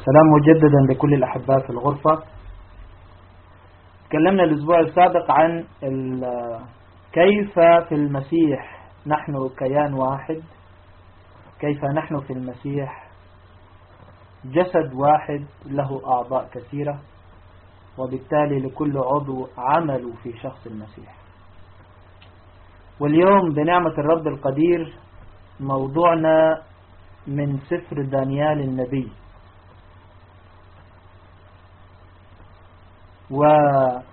السلام مجددا لكل الأحباء في الغرفة. تكلمنا الأسبوع السابق عن كيف في المسيح نحن كيان واحد. كيف نحن في المسيح؟ جسد واحد له أعضاء كثيرة وبالتالي لكل عضو عمل في شخص المسيح. واليوم بنعمة الرب القدير موضوعنا من سفر دانيال النبي. وكيف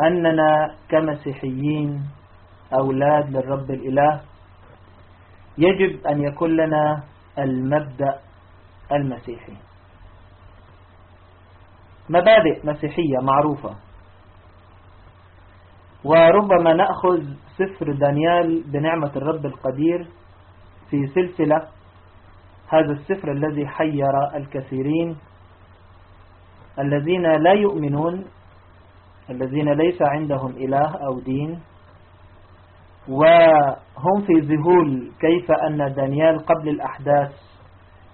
أننا كمسيحيين أولاد للرب الإله يجب أن يكون لنا المبدأ المسيحي. مبادئ مسيحية معروفة. وربما نأخذ سفر دانيال بنعمة الرب القدير في سلسلة هذا السفر الذي حير الكثيرين الذين لا يؤمنون الذين ليس عندهم إله أو دين وهم في ذهول كيف أن دانيال قبل الأحداث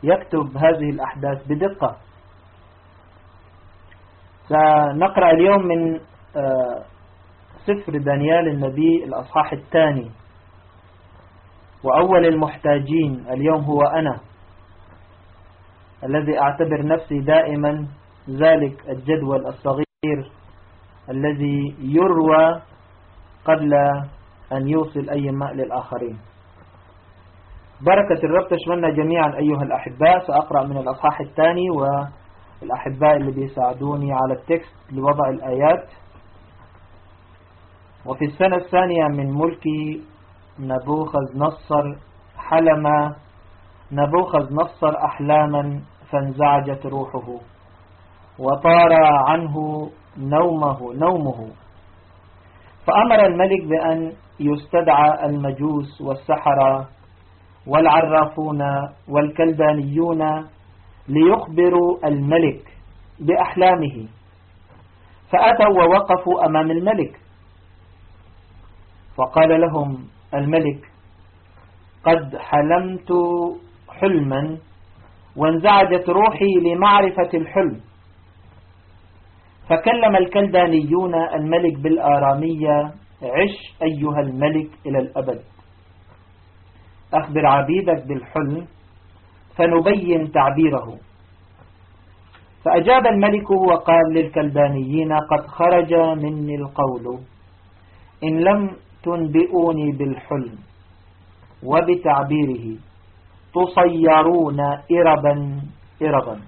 يكتب هذه الأحداث بدقة. سنقرأ اليوم من آه، سفر دانيال النبي الأصحاح الثاني. وأول المحتاجين اليوم هو أنا الذي أعتبر نفسي دائما ذلك الجدول الصغير الذي يروى قبل أن يوصل أي ماء للآخرين. بركة الرب تشملنا جميعا أيها الأحباء سأقرأ من الأصحاح الثاني والأحباء اللي بيساعدوني على التكست لوضع الآيات. وفي السنة الثانية من ملك نبوخذ نصر حلم نبوخذ نصر أحلاما فانزعجت روحه. وطار عنه نومه نومه. فأمر الملك بأن يستدعى المجوس والسحرة والعرافون والكلدانيون ليخبروا الملك بأحلامه. فأتوا ووقفوا أمام الملك. فقال لهم الملك قد حلمت حلما وانزعجت روحي لمعرفة الحلم. فكلم الكلدانيون الملك بالآرامية عش أيها الملك إلى الأبد. أخبر عبيدك بالحلم فنبين تعبيره. فأجاب الملك وقال للكلدانيين قد خرج مني القول إن لم تنبئوني بالحلم وبتعبيره تصيرون إربا إربا.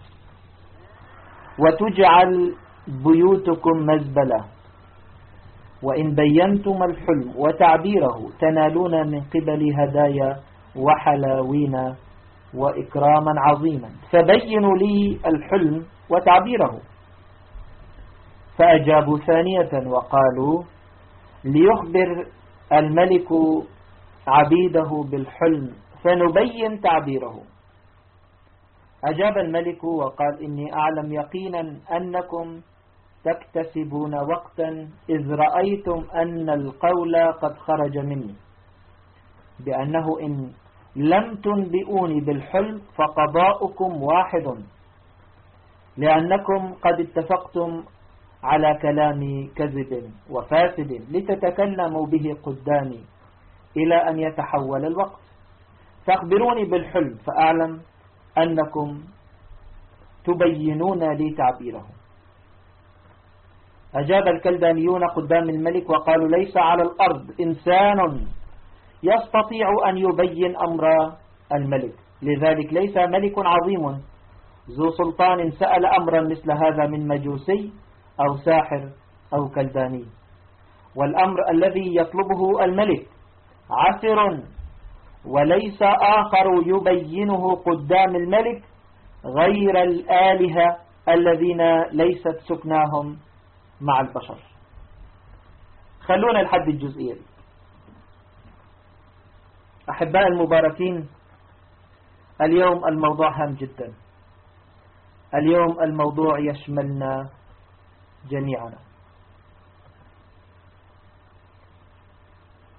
وتجعل بيوتكم مزبلة. وإن بينتم الحلم وتعبيره تنالون من قبل هدايا وحلاوين وإكراما عظيما. فبينوا لي الحلم وتعبيره. فأجابوا ثانية وقالوا ليخبر الملك عبيده بالحلم فنبين تعبيره. أجاب الملك وقال إني أعلم يقينا أنكم تكتسبون وقتا إذ رأيتم أن القول قد خرج مني. بأنه إن لم تنبئوني بالحلم فقضاؤكم واحد. لأنكم قد اتفقتم على كلام كذب وفاسد لتتكلموا به قدامي إلى أن يتحول الوقت. فاخبروني بالحلم فأعلم أنكم تبينون لي تعبيره. أجاب الكلدانيون قدام الملك وقالوا ليس على الأرض إنسان يستطيع أن يبين أمر الملك. لذلك ليس ملك عظيم. ذو سلطان سأل أمرا مثل هذا من مجوسي أو ساحر أو كلداني. والأمر الذي يطلبه الملك عسر وليس آخر يبينه قدام الملك غير الآلهة الذين ليست سكناهم. مع البشر. خلونا الحد الجزئية أحباء المباركين اليوم الموضوع هام جدا. اليوم الموضوع يشملنا جميعنا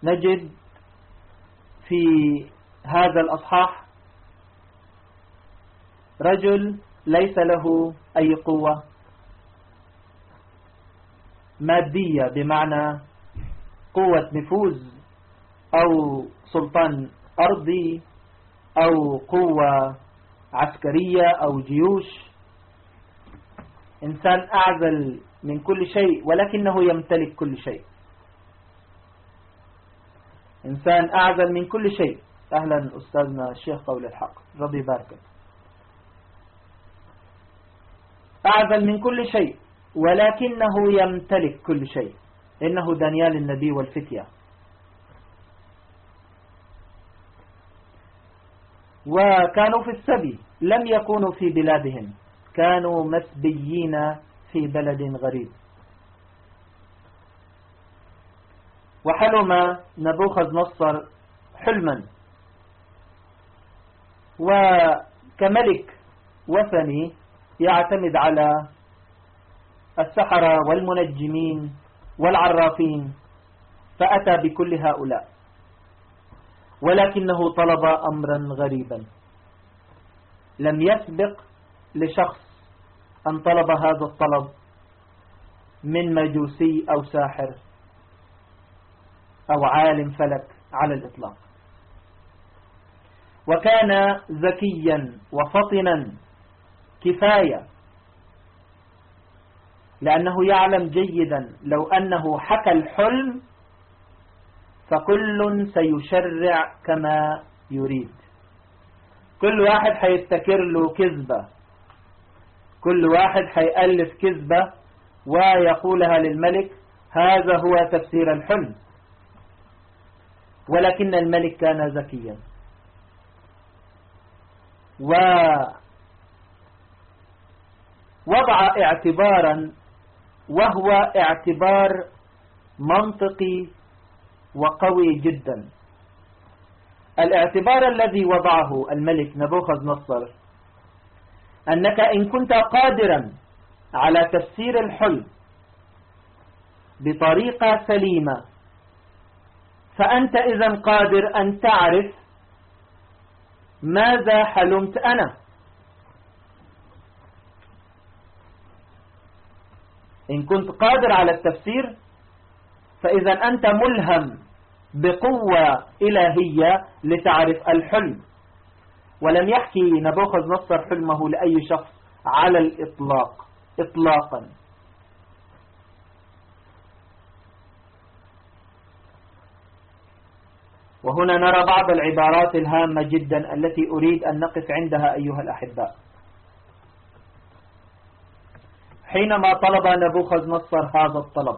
نجد في هذا الأصحاح رجل ليس له أي قوة مادية بمعنى قوة نفوذ أو سلطان أرضي أو قوة عسكرية أو جيوش. إنسان أعزل من كل شيء ولكنه يمتلك كل شيء. إنسان أعزل من كل شيء. أهلا أستاذنا الشيخ قول الحق. رضي بارك أعزل من كل شيء. ولكنه يمتلك كل شيء. إنه دانيال النبي والفتية. وكانوا في السبي لم يكونوا في بلادهم. كانوا مسبيين في بلد غريب. وحلم نبوخذ نصر حلما. وكملك وثني يعتمد على السحرة والمنجمين والعرافين فأتى بكل هؤلاء. ولكنه طلب أمرا غريبا. لم يسبق لشخص أن طلب هذا الطلب من مجوسي أو ساحر أو عالم فلك على الإطلاق. وكان ذكيا وفطنا كفاية لأنه يعلم جيدا. لو أنه حكى الحلم فكل سيشرع كما يريد. كل واحد حيستكر له كذبة. كل واحد حيألف كذبة ويقولها للملك هذا هو تفسير الحلم. ولكن الملك كان ذكيا ووضع اعتبارا وهو اعتبار منطقي وقوي جدا. الاعتبار الذي وضعه الملك نبوخذ نصر أنك إن كنت قادرا على تفسير الحلم بطريقة سليمة فأنت إذا قادر أن تعرف ماذا حلمت أنا. إن كنت قادر على التفسير فإذا أنت ملهم بقوة إلهية لتعرف الحلم. ولم يحكي نبوخذ نصر حلمه لأي شخص على الإطلاق إطلاقا. وهنا نرى بعض العبارات الهامة جدا التي أريد أن نقف عندها أيها الأحباء حينما طلب نبوخذ نصر هذا الطلب.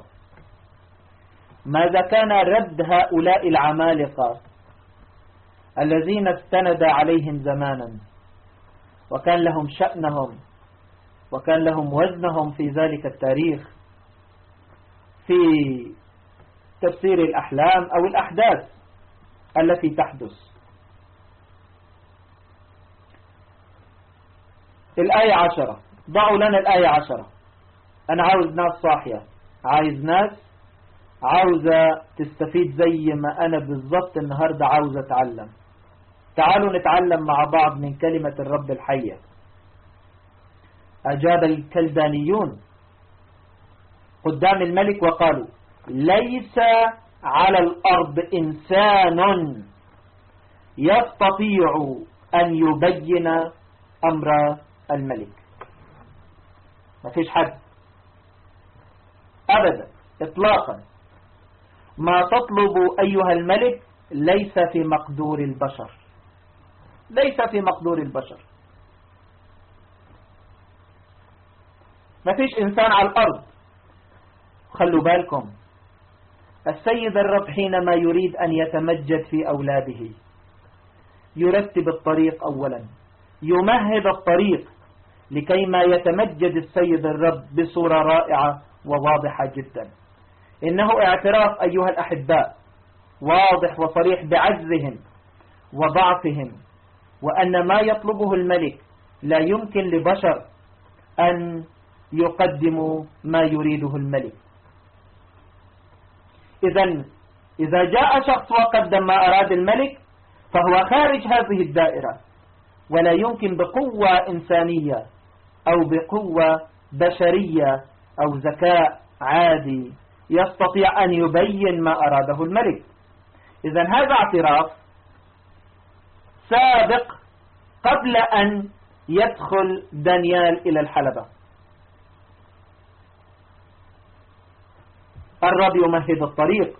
ماذا كان رد هؤلاء العمالقة الذين استند عليهم زمانا؟ وكان لهم شأنهم وكان لهم وزنهم في ذلك التاريخ في تفسير الأحلام أو الأحداث التي تحدث. الآية عشرة. ضعوا لنا الآية عشرة. أنا عاوز ناس صاحية. عايز ناس عاوزة تستفيد زي ما أنا بالضبط النهاردة عاوزة أتعلم. تعالوا نتعلم مع بعض من كلمة الرب الحية. أجاب الكلدانيون. قدام الملك وقالوا ليس على الأرض إنسان يستطيع أن يبين أمر الملك. ما فيش حد. أبدا إطلاقا. ما تطلب أيها الملك ليس في مقدور البشر. ليس في مقدور البشر. ما فيش إنسان على الأرض. خلوا بالكم السيد الرب حينما يريد أن يتمجد في أولاده يرتب الطريق أولا يمهد الطريق لكي ما يتمجد السيد الرب بصورة رائعة وواضحة جدا. إنه اعتراف أيها الأحباء واضح وصريح بعجزهم وضعفهم وأن ما يطلبه الملك لا يمكن لبشر أن يقدموا ما يريده الملك. إذا إذا جاء شخص وقدم ما أراد الملك فهو خارج هذه الدائرة ولا يمكن بقوة إنسانية أو بقوة بشرية أو ذكاء عادي يستطيع أن يبين ما أراده الملك. إذا هذا اعتراف سابق قبل أن يدخل دانيال إلى الحلبة. الرب يمهد الطريق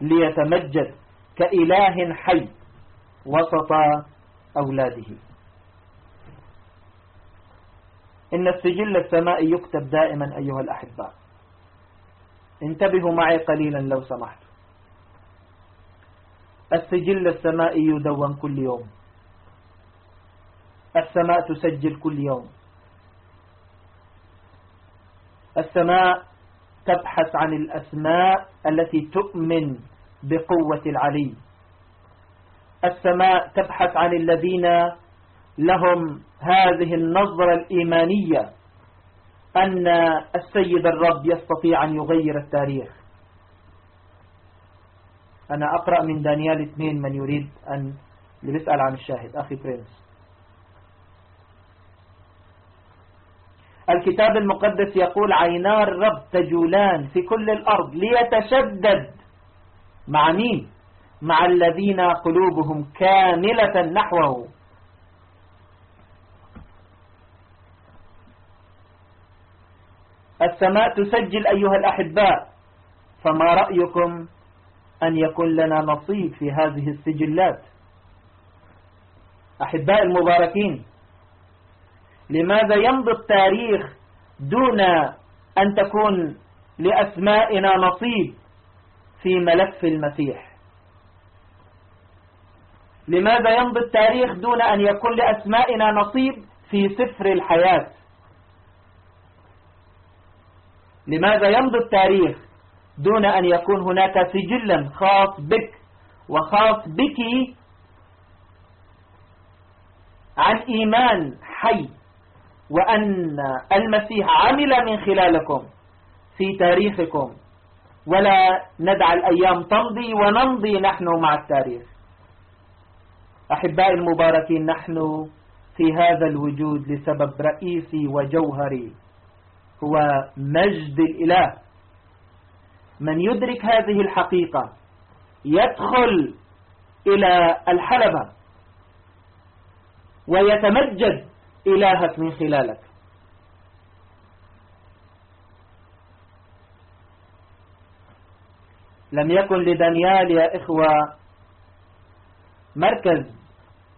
ليتمجد كإله حي وسط أولاده. إن السجل السمائي يكتب دائما أيها الأحباء. انتبهوا معي قليلا لو سمحت. السجل السمائي يدون كل يوم. السماء تسجل كل يوم. السماء تبحث عن الأسماء التي تؤمن بقوة العلي. السماء تبحث عن الذين لهم هذه النظرة الإيمانية أن السيد الرب يستطيع أن يغير التاريخ. أنا أقرأ من دانيال اثنين من يريد أن يسأل عن الشاهد. أخي برينس الكتاب المقدس يقول عينا الرب تجولان في كل الأرض ليتشدد مع مين؟ مع الذين قلوبهم كاملة نحوه. السماء تسجل أيها الأحباء فما رأيكم أن يكون لنا نصيب في هذه السجلات؟ أحباء المباركين لماذا يمضي التاريخ دون أن تكون لأسمائنا نصيب في ملف المسيح؟ لماذا يمضي التاريخ دون أن يكون لأسمائنا نصيب في سفر الحياة؟ لماذا يمضي التاريخ دون أن يكون هناك سجلا خاص بك وخاص بك عن إيمان حي وأن المسيح عمل من خلالكم في تاريخكم. ولا ندع الأيام تمضي ونمضي نحن مع التاريخ. أحبائي المباركين نحن في هذا الوجود لسبب رئيسي وجوهري. هو مجد الإله. من يدرك هذه الحقيقة يدخل إلى الحلبة ويتمجد إلهك من خلالك. لم يكن لدانيال يا إخوة مركز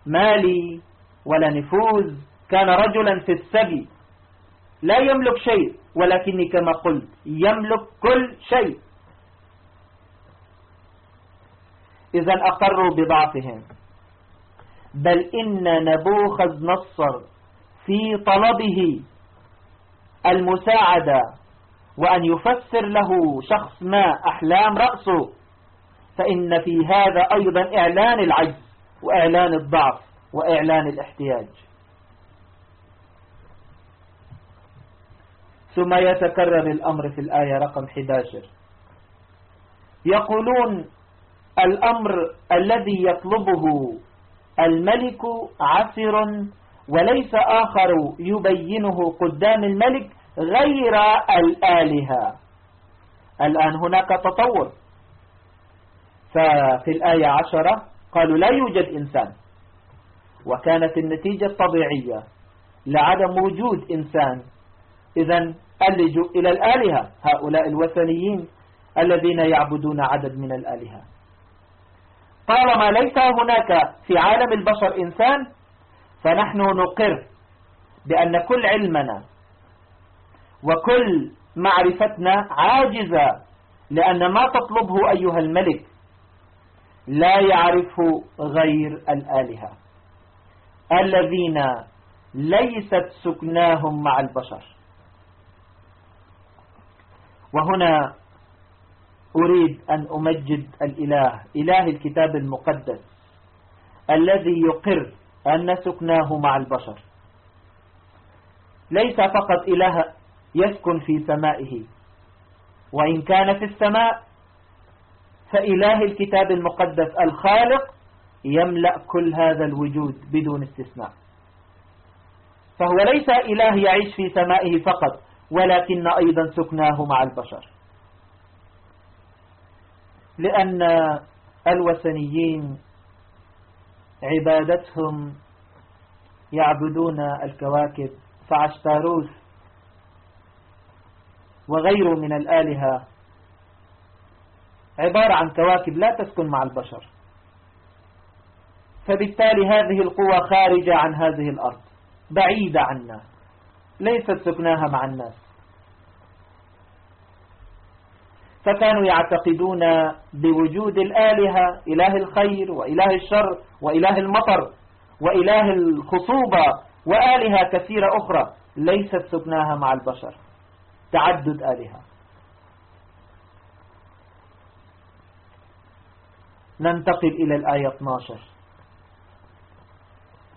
مالي ولا نفوذ. كان رجلا في السبي. لا يملك شيء ولكني كما قلت يملك كل شيء. إذا أقروا بضعفهم. بل إن نبوخذ نصر في طلبه المساعدة وأن يفسر له شخص ما أحلام رأسه. فإن في هذا أيضا إعلان العجز وإعلان الضعف وإعلان الاحتياج. ثم يتكرر الأمر في الآية رقم 11 يقولون الأمر الذي يطلبه الملك عسر وليس آخر يبينه قدام الملك غير الآلهة. الآن هناك تطور. ففي الآية عشرة قالوا لا يوجد إنسان. وكانت النتيجة الطبيعية. لعدم وجود إنسان. إذا ألجوا إلى الآلهة. هؤلاء الوثنيين الذين يعبدون عدد من الآلهة. طالما ليس هناك في عالم البشر إنسان فنحن نقر بأن كل علمنا وكل معرفتنا عاجزة لأن ما تطلبه أيها الملك لا يعرفه غير الآلهة الذين ليست سكناهم مع البشر. وهنا أريد أن أمجد الإله إله الكتاب المقدس الذي يقر أن سكناه مع البشر. ليس فقط إله يسكن في سمائه وإن كان في السماء فإله الكتاب المقدس الخالق يملأ كل هذا الوجود بدون استثناء. فهو ليس إله يعيش في سمائه فقط ولكن أيضا سكناه مع البشر. لأن الوثنيين عبادتهم يعبدون الكواكب فعشتاروث وغيره من الآلهة عبارة عن كواكب لا تسكن مع البشر. فبالتالي هذه القوة خارجة عن هذه الأرض بعيدة عنا. ليست سكناها مع الناس. فكانوا يعتقدون بوجود الآلهة إله الخير وإله الشر وإله المطر وإله الخصوبة وآلهة كثيرة أخرى ليست سكناها مع البشر. تعدد آلهة. ننتقل إلى الآية 12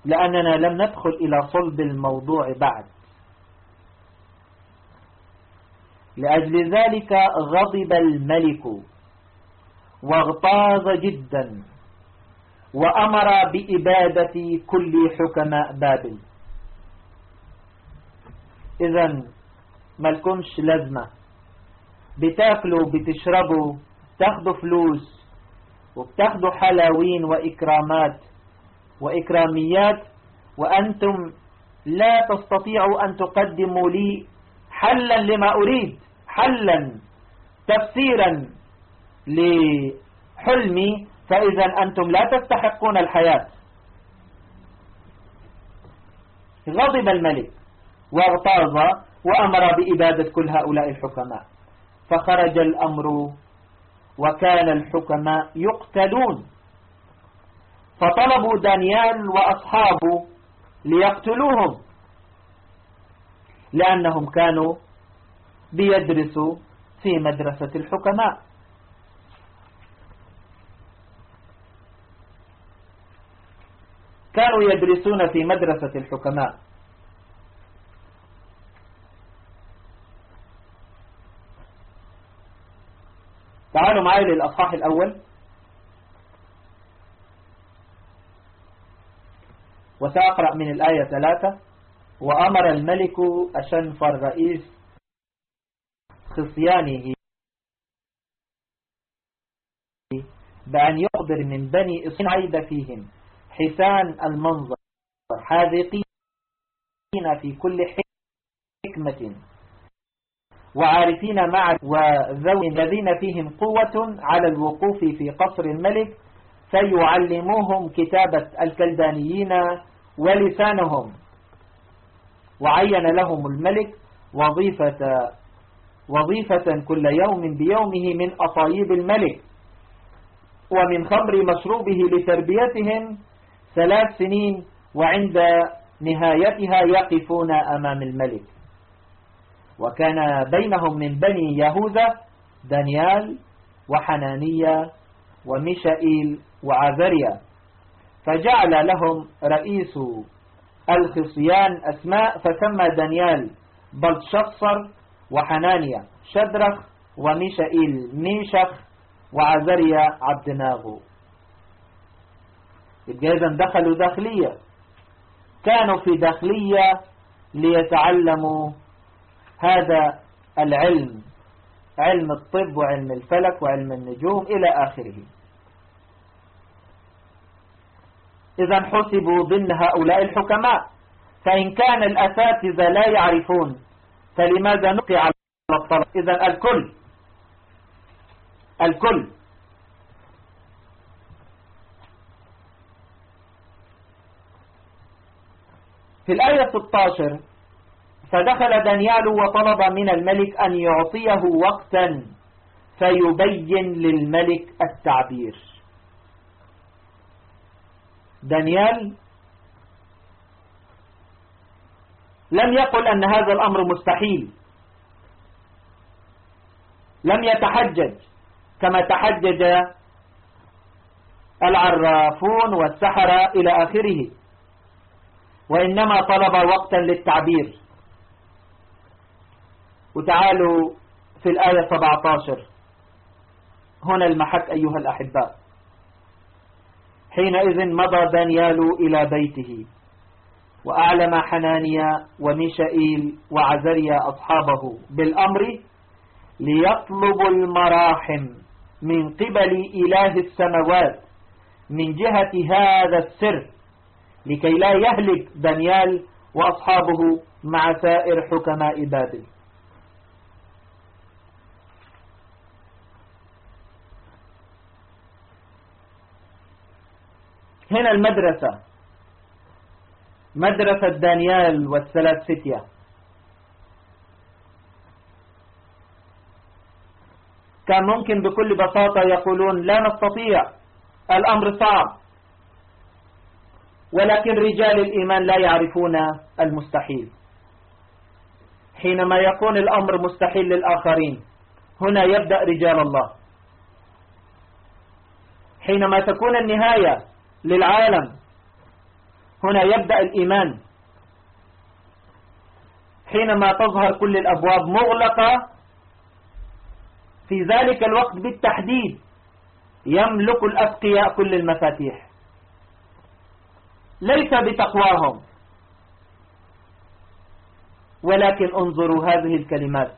لأننا لم ندخل إلى صلب الموضوع بعد. لأجل ذلك غضب الملك واغتاظ جدا وأمر بإبادة كل حكماء بابل. إذا ملكمش لازمة. بتاكلوا بتشربوا تاخدوا فلوس وبتاخدوا حلاوين وإكرامات وإكراميات وأنتم لا تستطيعوا أن تقدموا لي حلا لما أريد. حلا تفسيرا لحلمي فإذا أنتم لا تستحقون الحياة. غضب الملك واغتاظ وأمر بإبادة كل هؤلاء الحكماء. فخرج الأمر وكان الحكماء يقتلون. فطلبوا دانيال وأصحابه ليقتلوهم لأنهم كانوا بيدرسوا في مدرسة الحكماء. كانوا يدرسون في مدرسة الحكماء. تعالوا معي للأصحاح الأول. وسأقرأ من الآية ثلاثة. وأمر الملك أشنفر رئيس خصيانه بأن يقدر من بني إسرائيل فيهم. حسان المنظر. حاذقين في كل حكمة. وعارفين مع وذوي الذين فيهم قوة على الوقوف في قصر الملك فيعلموهم كتابة الكلدانيين ولسانهم. وعين لهم الملك وظيفة وظيفة كل يوم بيومه من أطايب الملك ومن خمر مشروبه لتربيتهم ثلاث سنين وعند نهايتها يقفون أمام الملك. وكان بينهم من بني يهوذا دانيال وحنانية وميشائيل وعذريا فجعل لهم رئيس الخصيان أسماء فسمى دانيال بلشفصر وحنانيا شدرخ وميشائيل ميشخ وعزريا عبدناغو. يبقى دخلوا داخلية. كانوا في داخلية ليتعلموا هذا العلم علم الطب وعلم الفلك وعلم النجوم إلى آخره. إذا حسبوا ضمن هؤلاء الحكماء فإن كان الأساتذة لا يعرفون فلماذا نقي على الطلب؟ إذا الكل الكل. في الآية 16 فدخل دانيال وطلب من الملك أن يعطيه وقتا فيبين للملك التعبير. دانيال لم يقل أن هذا الأمر مستحيل. لم يتحجج كما تحجج العرافون والسحرة إلى آخره. وإنما طلب وقتا للتعبير. وتعالوا في الآية 17 هنا المحك أيها الأحباء. حينئذ مضى دانيال إلى بيته. وأعلم حنانيا وميشائيل وعزريا أصحابه بالأمر ليطلبوا المراحم من قبل إله السماوات من جهة هذا السر لكي لا يهلك دانيال وأصحابه مع سائر حكماء بابل. هنا المدرسة. مدرسة دانيال والثلاث فتية. كان ممكن بكل بساطة يقولون لا نستطيع الأمر صعب. ولكن رجال الإيمان لا يعرفون المستحيل. حينما يكون الأمر مستحيل للآخرين هنا يبدأ رجال الله. حينما تكون النهاية للعالم هنا يبدأ الإيمان. حينما تظهر كل الأبواب مغلقة في ذلك الوقت بالتحديد يملك الأتقياء كل المفاتيح. ليس بتقواهم. ولكن انظروا هذه الكلمات.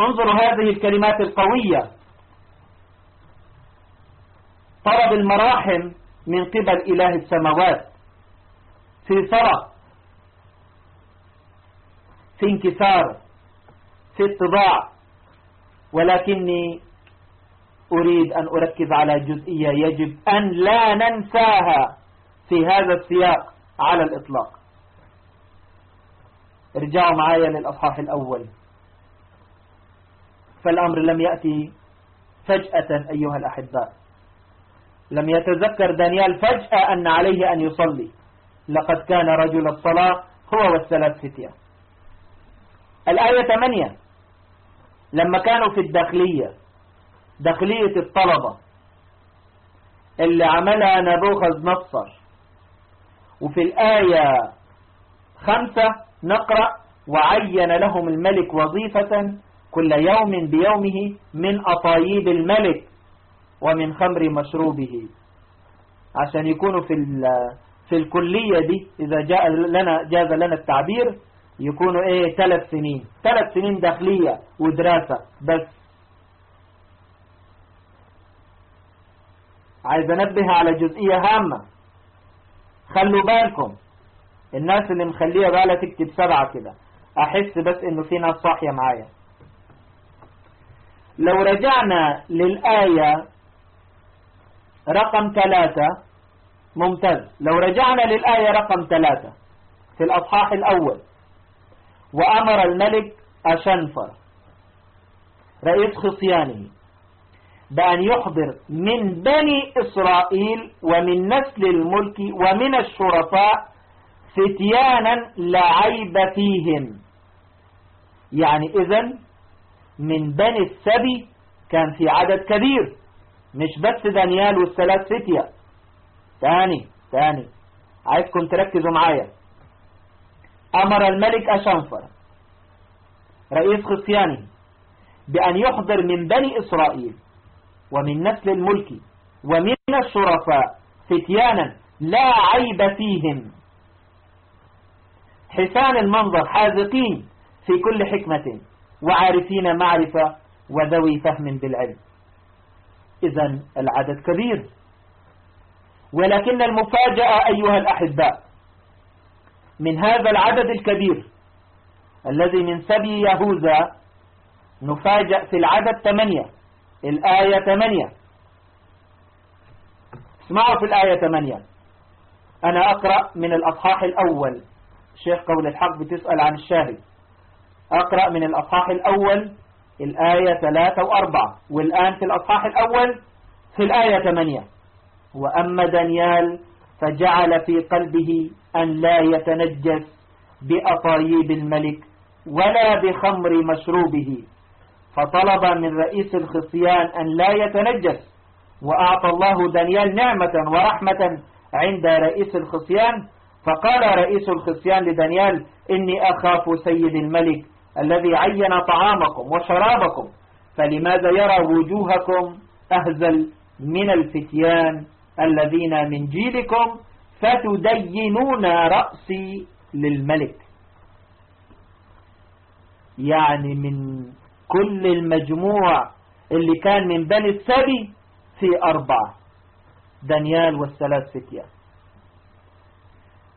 انظروا هذه الكلمات القوية. طلب المراحم من قبل إله السماوات. في صلاة في انكسار في اتضاع. ولكني أريد أن أركز على جزئية يجب أن لا ننساها في هذا السياق على الإطلاق. ارجعوا معايا للأصحاح الأول. فالأمر لم يأتي فجأة أيها الأحباء. لم يتذكر دانيال فجأة أن عليه أن يصلي. لقد كان رجل الصلاة هو والثلاث فتية. الآية 8 لما كانوا في الداخلية داخلية الطلبة اللي عملها نبوخذ نصر. وفي الآية خمسة نقرأ وعين لهم الملك وظيفة كل يوم بيومه من أطايب الملك. ومن خمر مشروبه. عشان يكونوا في في الكلية دي إذا جاء لنا جاز لنا التعبير يكونوا إيه ثلاث سنين. ثلاث سنين داخلية ودراسة بس. عايز أنبه على جزئية هامة. خلوا بالكم. الناس اللي مخليها بالها تكتب سبعة كده. أحس بس إنه في ناس صاحية معايا. لو رجعنا للآية رقم ثلاثة. ممتاز. لو رجعنا للآية رقم ثلاثة في الأصحاح الأول. وأمر الملك أشنفر رئيس خصيانه بأن يحضر من بني إسرائيل ومن نسل الملك ومن الشرفاء فتيانا لا عيب فيهم. يعني إذن من بني السبي كان في عدد كبير. مش بس دانيال والثلاث فتية ثاني ثاني. عايزكم تركزوا معايا. أمر الملك أشنفر رئيس خصيانه بأن يحضر من بني إسرائيل ومن نسل الملك ومن الشرفاء فتيانا لا عيب فيهم. حسان المنظر حاذقين في كل حكمة وعارفين معرفة وذوي فهم بالعلم. إذا العدد كبير. ولكن المفاجأة أيها الأحباء من هذا العدد الكبير الذي من سبي يهوذا نفاجأ في العدد ثمانية الآية ثمانية. اسمعوا في الآية ثمانية. أنا أقرأ من الأصحاح الأول. شيخ قول الحق بتسأل عن الشاهد. أقرأ من الأصحاح الأول الآية ثلاثة وأربعة والآن في الأصحاح الأول في الآية ثمانية. وأما دانيال فجعل في قلبه أن لا يتنجس بأطايب الملك ولا بخمر مشروبه. فطلب من رئيس الخصيان أن لا يتنجس وأعطى الله دانيال نعمة ورحمة عند رئيس الخصيان. فقال رئيس الخصيان لدانيال إني أخاف سيد الملك الذي عين طعامكم وشرابكم فلماذا يرى وجوهكم أهزل من الفتيان الذين من جيلكم فتدينون رأسي للملك؟ يعني من كل المجموع اللي كان من بني السبي في أربعة دانيال والثلاث فتية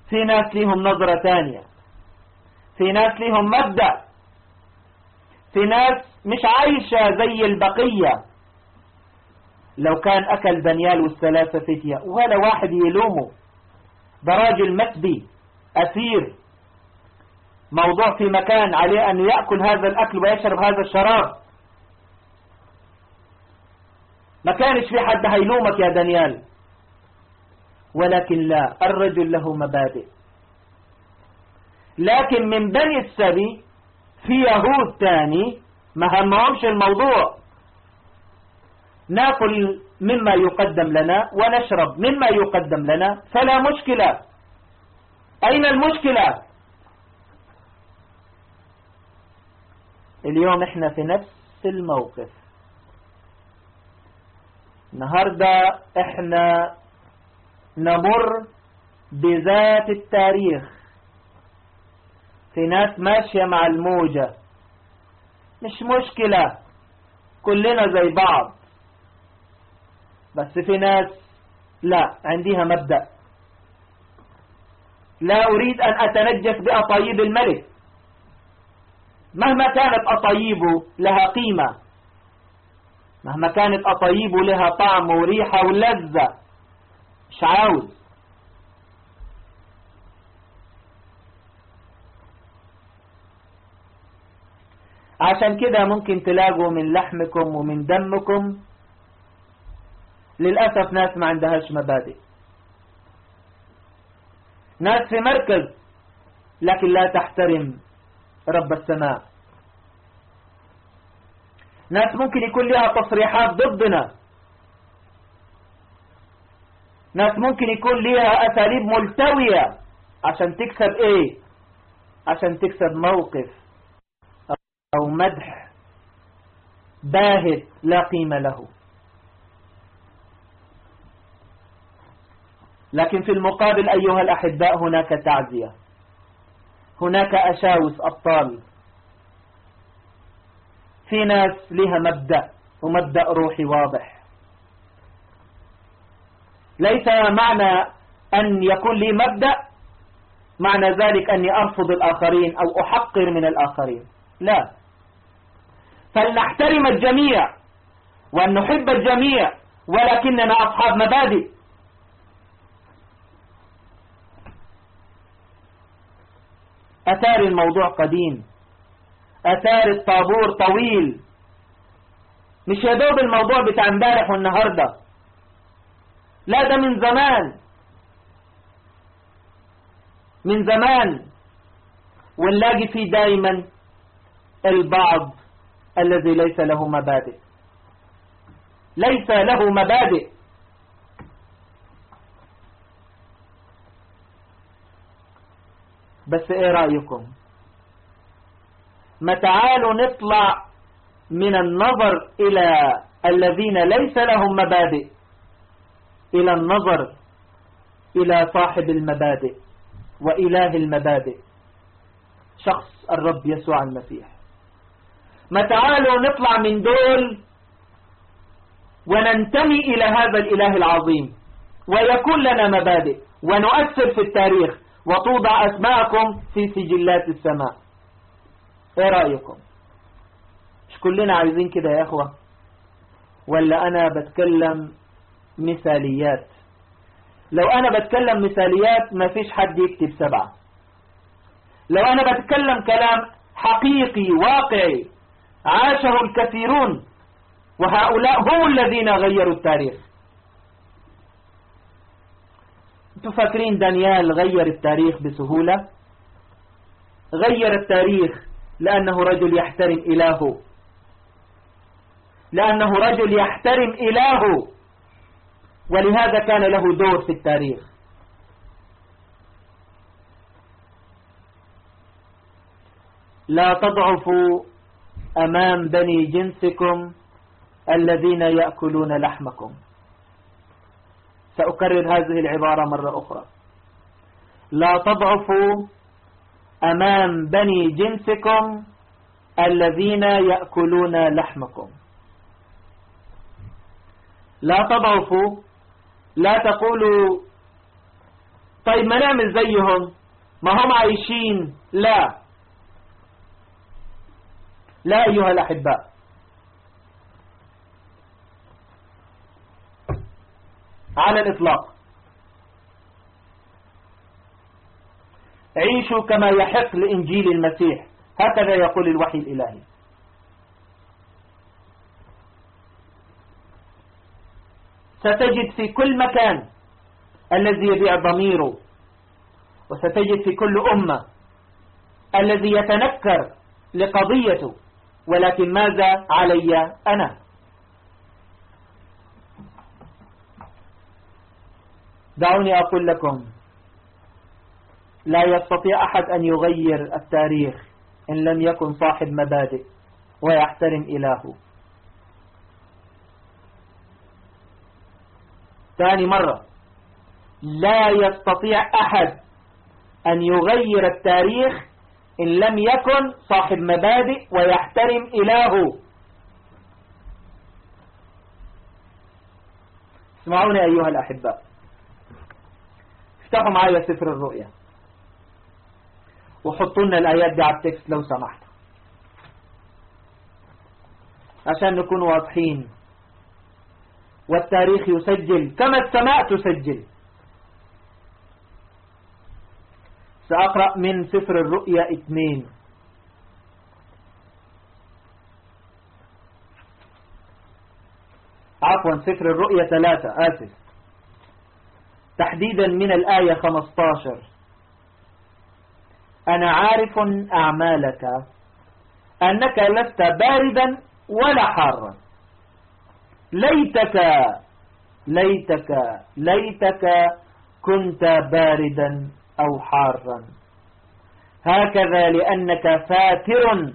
في ناس ليهم نظرة تانية في ناس ليهم مبدأ في ناس مش عايشة زي البقية. لو كان أكل دانيال والثلاثة فتية ولا واحد يلومه. ده راجل مسبي أسير موضوع في مكان عليه أن يأكل هذا الأكل ويشرب هذا الشراب. ما كانش في حد هيلومك يا دانيال. ولكن لا الرجل له مبادئ. لكن من بني السبي في يهود تاني ما همهمش الموضوع. ناكل مما يقدم لنا ونشرب مما يقدم لنا فلا مشكلة. أين المشكلة؟ اليوم إحنا في نفس الموقف. النهاردة إحنا نمر بذات التاريخ. في ناس ماشية مع الموجة. مش مشكلة. كلنا زي بعض. بس في ناس لا عندها مبدأ. لا أريد أن أتنجس بأطايب الملك. مهما كانت أطايبه لها قيمة. مهما كانت أطايبه لها طعم وريحة ولذة. مش عاوز. عشان كده ممكن تلاقوا من لحمكم ومن دمكم. للأسف ناس ما عندهاش مبادئ. ناس في مركز لكن لا تحترم رب السماء. ناس ممكن يكون لها تصريحات ضدنا. ناس ممكن يكون لها أساليب ملتوية عشان تكسب إيه؟ عشان تكسب موقف. أو مدح باهت لا قيمة له. لكن في المقابل أيها الأحباء هناك تعزية. هناك أشاوس أبطال. في ناس لها مبدأ ومبدأ روحي واضح. ليس معنى أن يكون لي مبدأ معنى ذلك أني أرفض الآخرين أو أحقر من الآخرين. لا. فلنحترم الجميع وأن نحب الجميع ولكننا أصحاب مبادئ. أثار الموضوع قديم. أثار الطابور طويل. مش يا دوب الموضوع بتاع امبارح والنهاردة. لا ده من زمان. من زمان. ونلاقي فيه دايما البعض الذي ليس له مبادئ. ليس له مبادئ. بس إيه رأيكم؟ ما تعالوا نطلع من النظر إلى الذين ليس لهم مبادئ إلى النظر إلى صاحب المبادئ وإله المبادئ. شخص الرب يسوع المسيح. ما تعالوا نطلع من دول وننتمي إلى هذا الإله العظيم. ويكون لنا مبادئ ونؤثر في التاريخ وتوضع أسماءكم في سجلات السماء. إيه رأيكم؟ مش كلنا عايزين كده يا إخوة؟ ولا أنا بتكلم مثاليات؟ لو أنا بتكلم مثاليات ما فيش حد يكتب سبعة. لو أنا بتكلم كلام حقيقي واقعي عاشه الكثيرون وهؤلاء هم الذين غيروا التاريخ. أنتوا فاكرين دانيال غير التاريخ بسهولة؟ غير التاريخ لأنه رجل يحترم إلهه. لأنه رجل يحترم إلهه. ولهذا كان له دور في التاريخ. لا تضعفوا أمام بني جنسكم الذين يأكلون لحمكم. سأكرر هذه العبارة مرة أخرى. لا تضعفوا أمام بني جنسكم الذين يأكلون لحمكم. لا تضعفوا لا تقولوا طيب ما نعمل زيهم؟ ما هم عايشين؟ لا. لا أيها الأحباء على الإطلاق. عيشوا كما يحق لإنجيل المسيح. هكذا يقول الوحي الإلهي. ستجد في كل مكان الذي يبيع ضميره وستجد في كل أمة الذي يتنكر لقضيته. ولكن ماذا علي أنا؟ دعوني أقول لكم لا يستطيع أحد أن يغير التاريخ إن لم يكن صاحب مبادئ ويحترم إلهه. ثاني مرة لا يستطيع أحد أن يغير التاريخ إن لم يكن صاحب مبادئ ويحترم إلهه. اسمعوني أيها الأحباء افتحوا معايا سفر الرؤيا. وحطوا لنا الآيات دي على التكست لو سمحت. عشان نكون واضحين. والتاريخ يسجل كما السماء تسجل. سأقرأ من سفر الرؤيا اثنين. عفوا سفر الرؤيا ثلاثة آسف. تحديدا من الآية 15 أنا عارف أعمالك أنك لست باردا ولا حارا. ليتك ليتك ليتك كنت باردا أو حارا. هكذا لأنك فاتر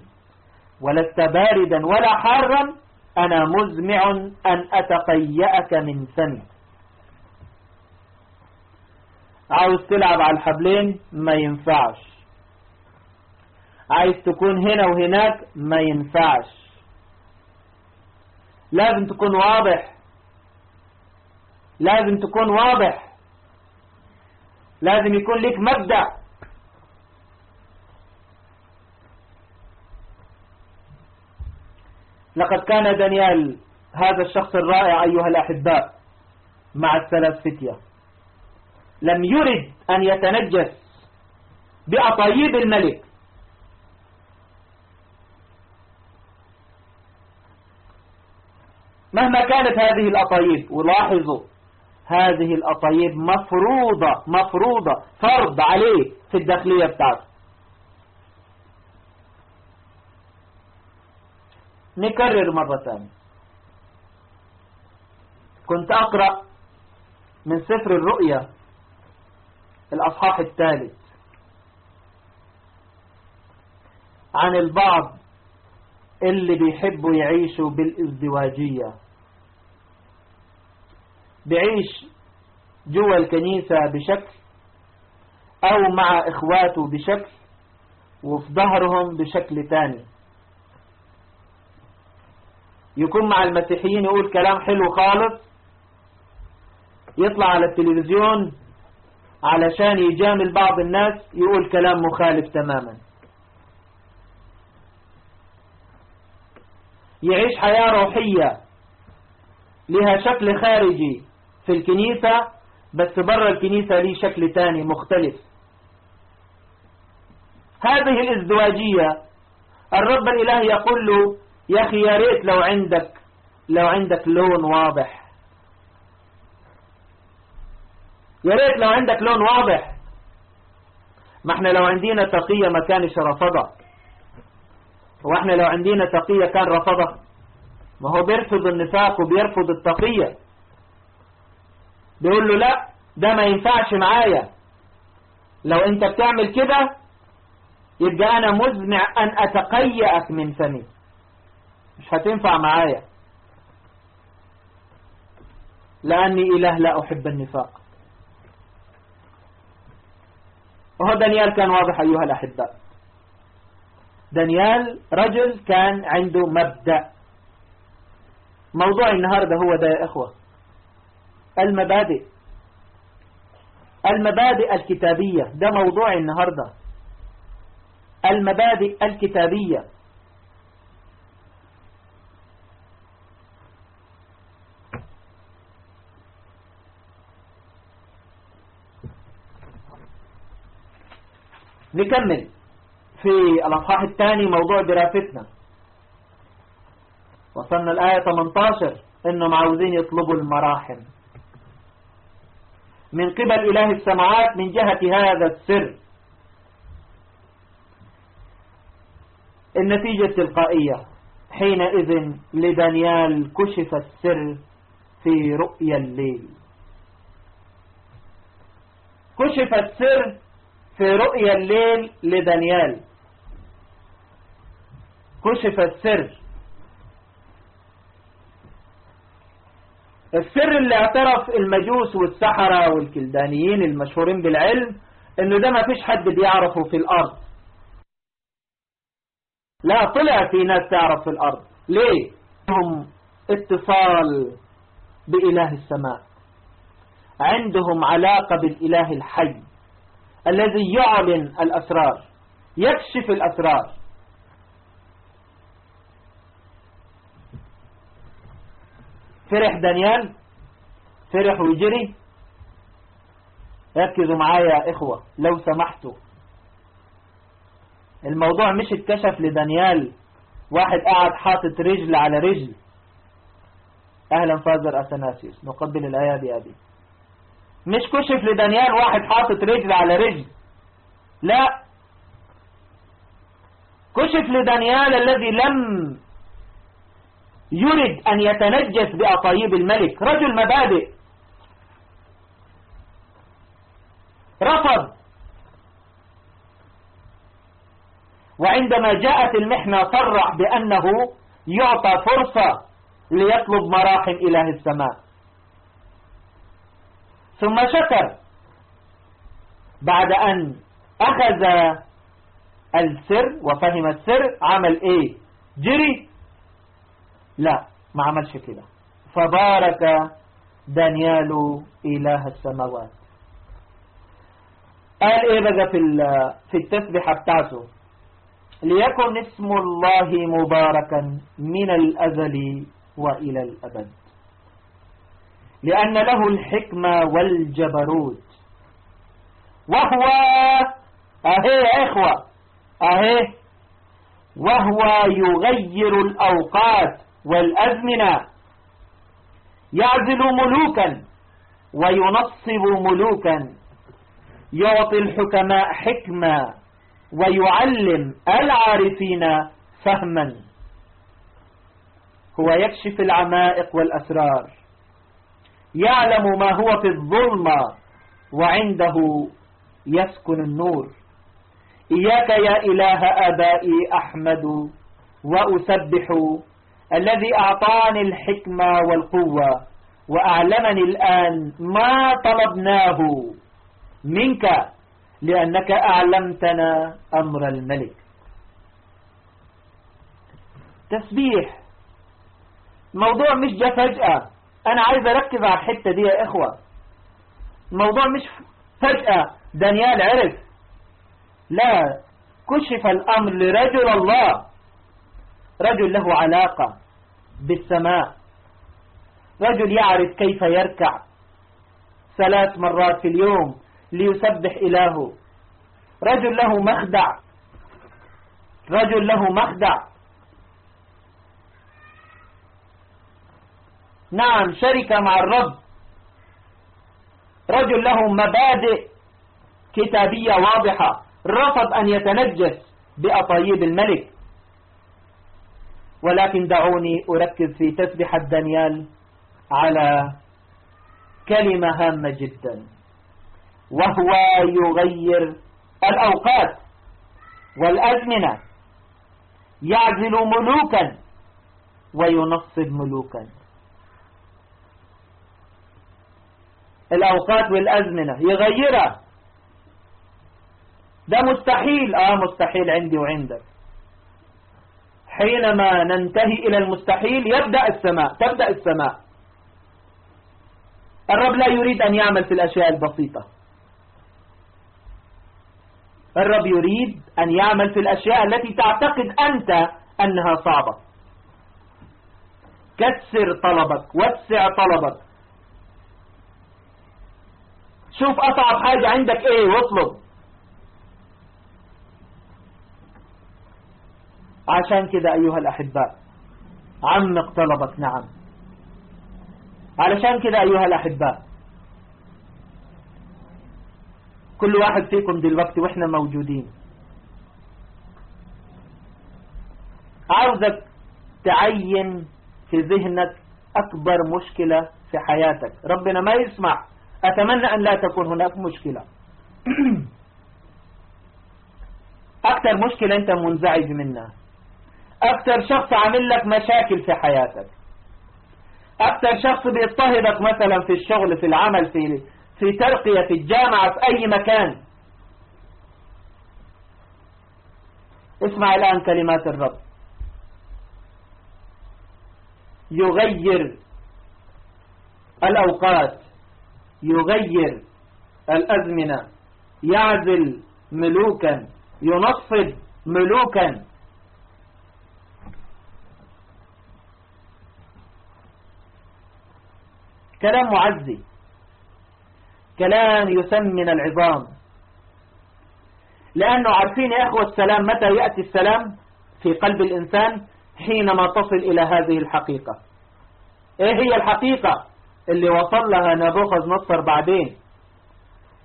ولست باردا ولا حارا أنا مزمع أن أتقيأك من فمي عاوز تلعب على الحبلين؟ ما ينفعش. عايز تكون هنا وهناك؟ ما ينفعش. لازم تكون واضح. لازم تكون واضح. لازم يكون لك مبدأ. لقد كان دانيال هذا الشخص الرائع أيها الأحباء مع الثلاث فتية. لم يرد أن يتنجس بأطايب الملك. مهما كانت هذه الأطايب ولاحظوا هذه الأطايب مفروضة مفروضة فرض عليه في الداخلية بتاعته نكرر مرة ثانية كنت أقرأ من سفر الرؤيا الأصحاح الثالث عن البعض اللي بيحبوا يعيشوا بالازدواجية. بعيش جوا الكنيسة بشكل أو مع إخواته بشكل وفي ظهرهم بشكل تاني. يكون مع المسيحيين يقول كلام حلو خالص يطلع على التلفزيون علشان يجامل بعض الناس يقول كلام مخالف تماما. يعيش حياة روحية لها شكل خارجي. في الكنيسة بس برا الكنيسة ليه شكل تاني مختلف. هذه الازدواجية الرب الإله يقول له يا أخي يا ريت لو عندك لو عندك لون واضح. يا ريت لو عندك لون واضح. ما إحنا لو عندنا تقية ما كانش رفضها وإحنا لو عندنا تقية كان رفضها ما هو بيرفض النفاق وبيرفض التقية. بيقول له لا ده ما ينفعش معايا. لو انت بتعمل كده يبقى أنا مزمع أن أتقيأك من فمي مش هتنفع معايا. لأني إله لا أحب النفاق. وهو دانيال كان واضح أيها الأحباء دانيال رجل كان عنده مبدأ. موضوع النهاردة هو ده يا إخوة. المبادئ. المبادئ الكتابية ده موضوع النهاردة. المبادئ الكتابية. نكمل في الأصحاح الثاني موضوع دراستنا. وصلنا الآية 18 إنهم عاوزين يطلبوا المراحم من قبل إله السماوات من جهة هذا السر. النتيجة التلقائية. حينئذ لدانيال كشف السر في رؤيا الليل. كشف السر في رؤيا الليل لدانيال. كشف السر السر اللي اعترف المجوس والسحرة والكلدانيين المشهورين بالعلم إنه ده ما فيش حد بيعرفه في الأرض. لا طلع في ناس تعرف في الأرض. ليه؟ هم اتصال بإله السماء. عندهم علاقة بالإله الحي الذي يعلن الأسرار يكشف الأسرار. فرح دانيال فرح ويجري ركزوا معايا يا إخوة لو سمحتوا. الموضوع مش اتكشف لدانيال واحد قاعد حاطط رجل على رجل. أهلا فازر أثناسيوس نقبل الآية أبي مش كشف لدانيال واحد حاطط رجل على رجل. لا. كشف لدانيال الذي لم يريد أن يتنجس بأطايب الملك. رجل مبادئ. رفض. وعندما جاءت المحنة صرح بأنه يعطى فرصة ليطلب مراحم إله السماء. ثم شكر. بعد أن أخذ السر وفهم السر عمل إيه؟ جري. لا ما عملش كده. فبارك دانيال إله السماوات. قال إيه بقى في في التسبحة بتاعته؟ ليكن اسم الله مباركا من الأزل وإلى الأبد. لأن له الحكمة والجبروت. وهو أهي يا إخوة أهي وهو يغير الأوقات. والأزمنة يعزل ملوكا وينصب ملوكا يعطي الحكماء حكمة ويعلم العارفين فهما. هو يكشف العمائق والأسرار يعلم ما هو في الظلمة وعنده يسكن النور. إياك يا إله أبائي أحمد وأسبح الذي أعطاني الحكمة والقوة وأعلمني الآن ما طلبناه منك لأنك أعلمتنا أمر الملك. تسبيح. الموضوع مش جا فجأة. أنا عايز أركز على الحتة دي يا إخوة. الموضوع مش فجأة. دانيال عرف. لا كشف الأمر لرجل الله. رجل له علاقة. بالسماء. رجل يعرف كيف يركع ثلاث مرات في اليوم ليسبح إلهه. رجل له مخدع. رجل له مخدع. نعم شركة مع الرب. رجل له مبادئ كتابية واضحة. رفض أن يتنجس بأطايب الملك. ولكن دعوني أركز في تسبحة دانيال على كلمة هامة جدا وهو يغير الأوقات والأزمنة يعزل ملوكا وينصب ملوكا. الأوقات والأزمنة يغيرها. ده مستحيل. آه مستحيل عندي وعندك. حينما ننتهي إلى المستحيل يبدأ السماء تبدأ السماء. الرب لا يريد أن يعمل في الأشياء البسيطة. الرب يريد أن يعمل في الأشياء التي تعتقد أنت أنها صعبة. كسر طلبك وسع طلبك. شوف أصعب حاجة عندك إيه؟ واطلب. عشان كده أيها الأحباء عمق طلبك نعم. علشان كده أيها الأحباء كل واحد فيكم دلوقتي وإحنا موجودين. عاوزك تعين في ذهنك أكبر مشكلة في حياتك. ربنا ما يسمع. أتمنى أن لا تكون هناك مشكلة. أكثر مشكلة أنت منزعج منها. أكثر شخص عامل لك مشاكل في حياتك. أكثر شخص بيضطهدك مثلا في الشغل في العمل في في ترقية في الجامعة في أي مكان. اسمع الآن كلمات الرب. يغير الأوقات يغير الأزمنة. يعزل ملوكا ينصب ملوكا. كلام معزي. كلام يسمن العظام. لأنه عارفين يا أخوة السلام متى يأتي السلام في قلب الإنسان؟ حينما تصل إلى هذه الحقيقة. إيه هي الحقيقة؟ اللي وصل لها نبوخذ نصر بعدين.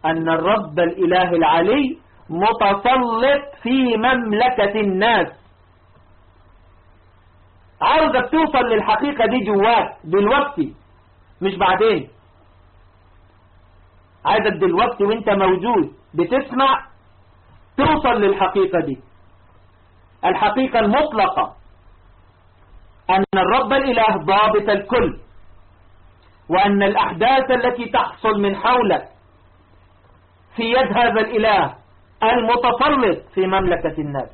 أن الرب الإله العلي متسلط في مملكة الناس. عاوزك توصل للحقيقة دي جواك دلوقتي. مش بعدين. عايزك دلوقتي وانت موجود بتسمع توصل للحقيقة دي. الحقيقة المطلقة أن الرب الإله ضابط الكل وأن الأحداث التي تحصل من حولك في يد هذا الإله المتسلط في مملكة الناس.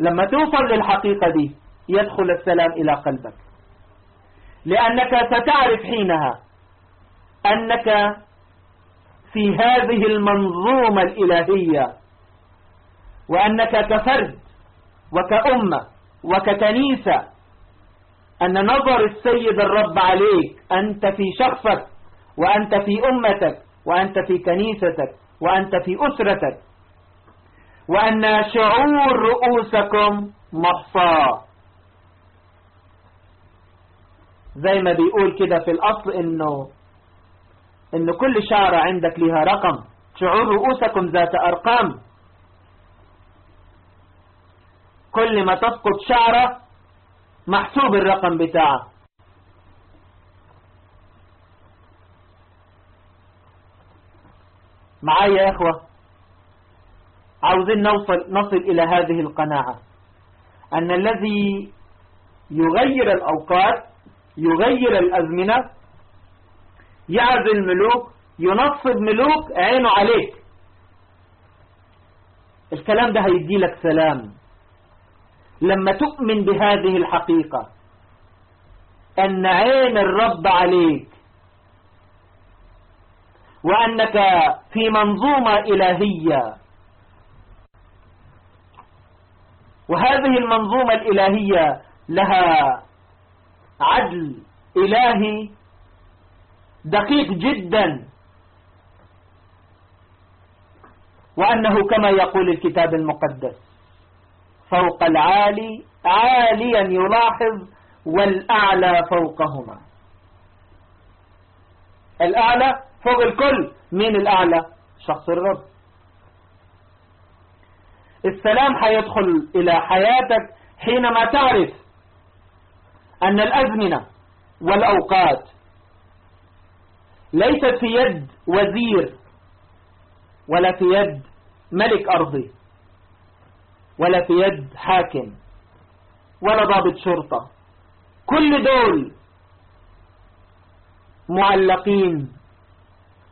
لما توصل للحقيقة دي يدخل السلام إلى قلبك. لأنك ستعرف حينها أنك في هذه المنظومة الإلهية وأنك كفرد وكأمة وككنيسة أن نظر السيد الرب عليك أنت في شخصك وأنت في أمتك وأنت في كنيستك وأنت في أسرتك وأن شعور رؤوسكم محصاه زي ما بيقول كده في الأصل إنه إن كل شعرة عندك لها رقم. شعور رؤوسكم ذات أرقام. كل ما تسقط شعرة محسوب الرقم بتاعه معايا يا إخوة؟ عاوزين نوصل نصل إلى هذه القناعة. أن الذي يغير الأوقات يغير الأزمنة يعزل ملوك ينصب ملوك عينه عليك. الكلام ده هيدي لك سلام. لما تؤمن بهذه الحقيقة أن عين الرب عليك وأنك في منظومة إلهية. وهذه المنظومة الإلهية لها عدل إلهي دقيق جدا. وأنه كما يقول الكتاب المقدس فوق العالي عاليا يلاحظ والأعلى فوقهما. الأعلى فوق الكل مين الأعلى؟ شخص الرب. السلام حيدخل إلى حياتك حينما تعرف أن الأزمنة والأوقات ليست في يد وزير ولا في يد ملك أرضي ولا في يد حاكم ولا ضابط شرطة. كل دول معلقين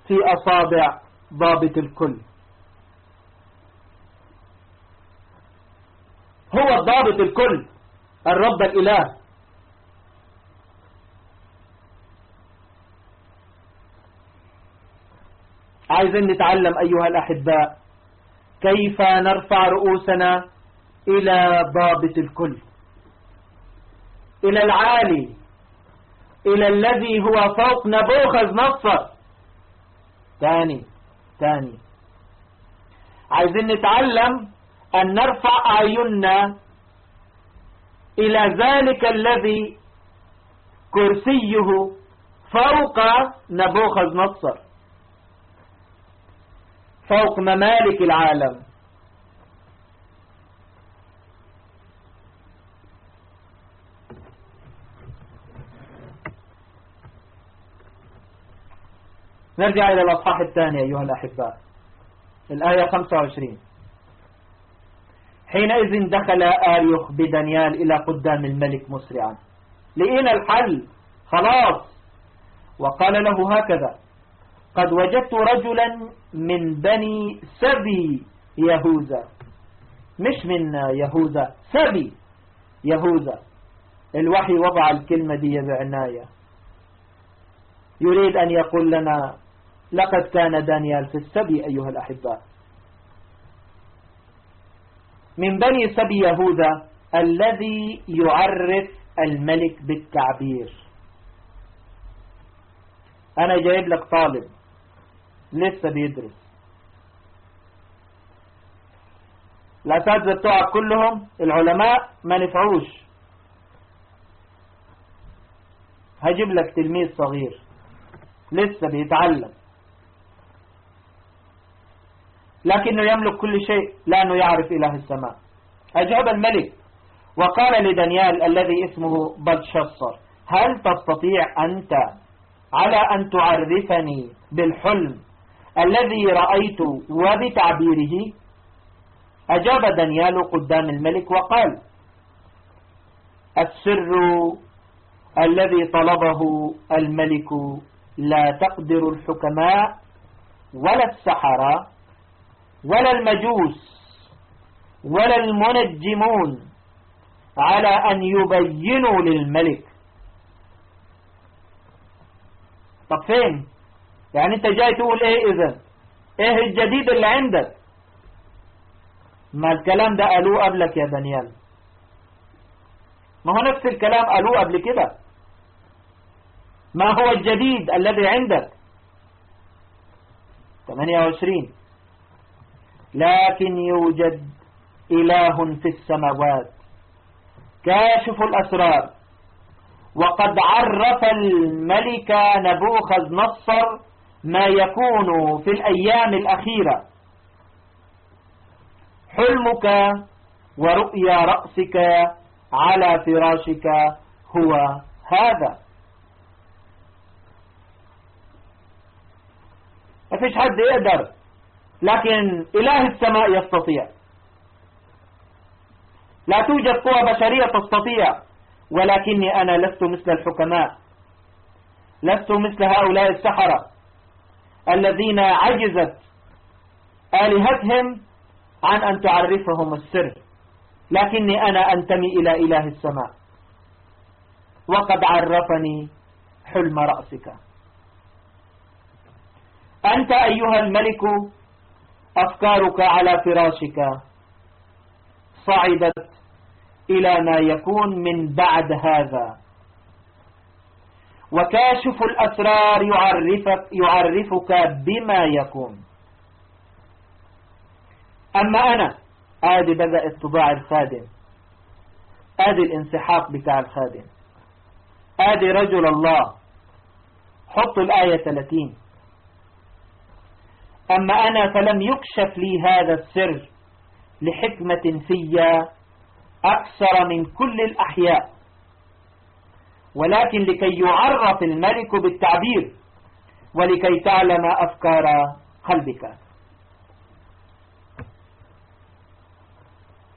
في أصابع ضابط الكل. هو الضابط الكل الرب الإله. عايزين نتعلم أيها الأحباء كيف نرفع رؤوسنا إلى ضابط الكل إلى العالي إلى الذي هو فوق نبوخذ نصر تاني تاني. عايزين نتعلم أن نرفع أعيننا إلى ذلك الذي كرسيه فوق نبوخذ نصر فوق ممالك العالم. نرجع إلى الأصحاح الثاني أيها الأحباء الآية 25 حينئذ دخل آريخ بدانيال إلى قدام الملك مسرعا. لقينا الحل. خلاص. وقال له هكذا. قد وجدت رجلا من بني سبي يهوذا. مش من يهوذا سبي يهوذا. الوحي وضع الكلمة دي بعناية. يريد أن يقول لنا لقد كان دانيال في السبي أيها الأحباء. من بني سبي يهوذا الذي يعرف الملك بالتعبير. أنا جايب لك طالب. لسه بيدرس الأساتذة بتوعك كلهم العلماء ما نفعوش. هجيب لك تلميذ صغير. لسه بيتعلم. لكنه يملك كل شيء لأنه يعرف إله السماء. أجاب الملك. وقال لدانيال الذي اسمه بلشصر هل تستطيع أنت على أن تعرفني بالحلم الذي رأيت وبتعبيره أجاب دانيال قدام الملك وقال السر الذي طلبه الملك لا تقدر الحكماء ولا السحرة ولا المجوس ولا المنجمون على أن يبينوا للملك. طب فين؟ يعني انت جاي تقول إيه اذا؟ إيه الجديد اللي عندك؟ ما الكلام ده قالوه قبلك يا دانيال. ما هو نفس الكلام قالوه قبل كده. ما هو الجديد الذي عندك؟ 28 لكن يوجد إله في السماوات كاشف الأسرار وقد عرف الملك نبوخذ نصر ما يكون في الأيام الأخيرة. حلمك ورؤيا رأسك على فراشك هو هذا. ما فيش حد يقدر لكن إله السماء يستطيع. لا توجد قوة بشرية تستطيع ولكني أنا لست مثل الحكماء. لست مثل هؤلاء السحرة. الذين عجزت آلهتهم عن أن تعرفهم السر. لكني أنا أنتمي إلى إله السماء. وقد عرفني حلم رأسك. أنت أيها الملك أفكارك على فراشك صعدت إلى ما يكون من بعد هذا. وكاشف الأسرار يعرفك, يعرفك بما يكون. أما أنا آدي بدأ اتباع الخادم. آدي الانسحاق بتاع الخادم. آدي رجل الله. حطوا الآية 30 أما أنا فلم يكشف لي هذا السر لحكمة في أكثر من كل الأحياء. ولكن لكي يعرف الملك بالتعبير ولكي تعلم أفكار قلبك.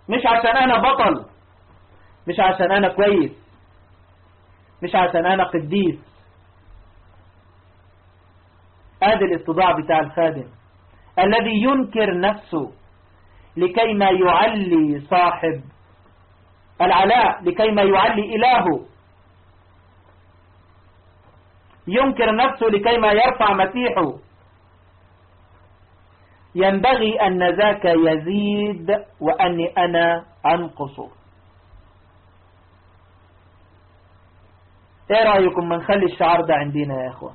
مش عشان أنا بطل مش عشان أنا كويس مش عشان أنا قديس. هذا الاتضاع بتاع الخادم. الذي ينكر نفسه لكي ما يعلي صاحب العلاء لكي ما يعلي إلهه. ينكر نفسه لكي ما يرفع مسيحه. ينبغي أن ذاك يزيد وأني أنا أنقص. إيه رأيكم من خلي الشعار ده عندنا يا إخوة؟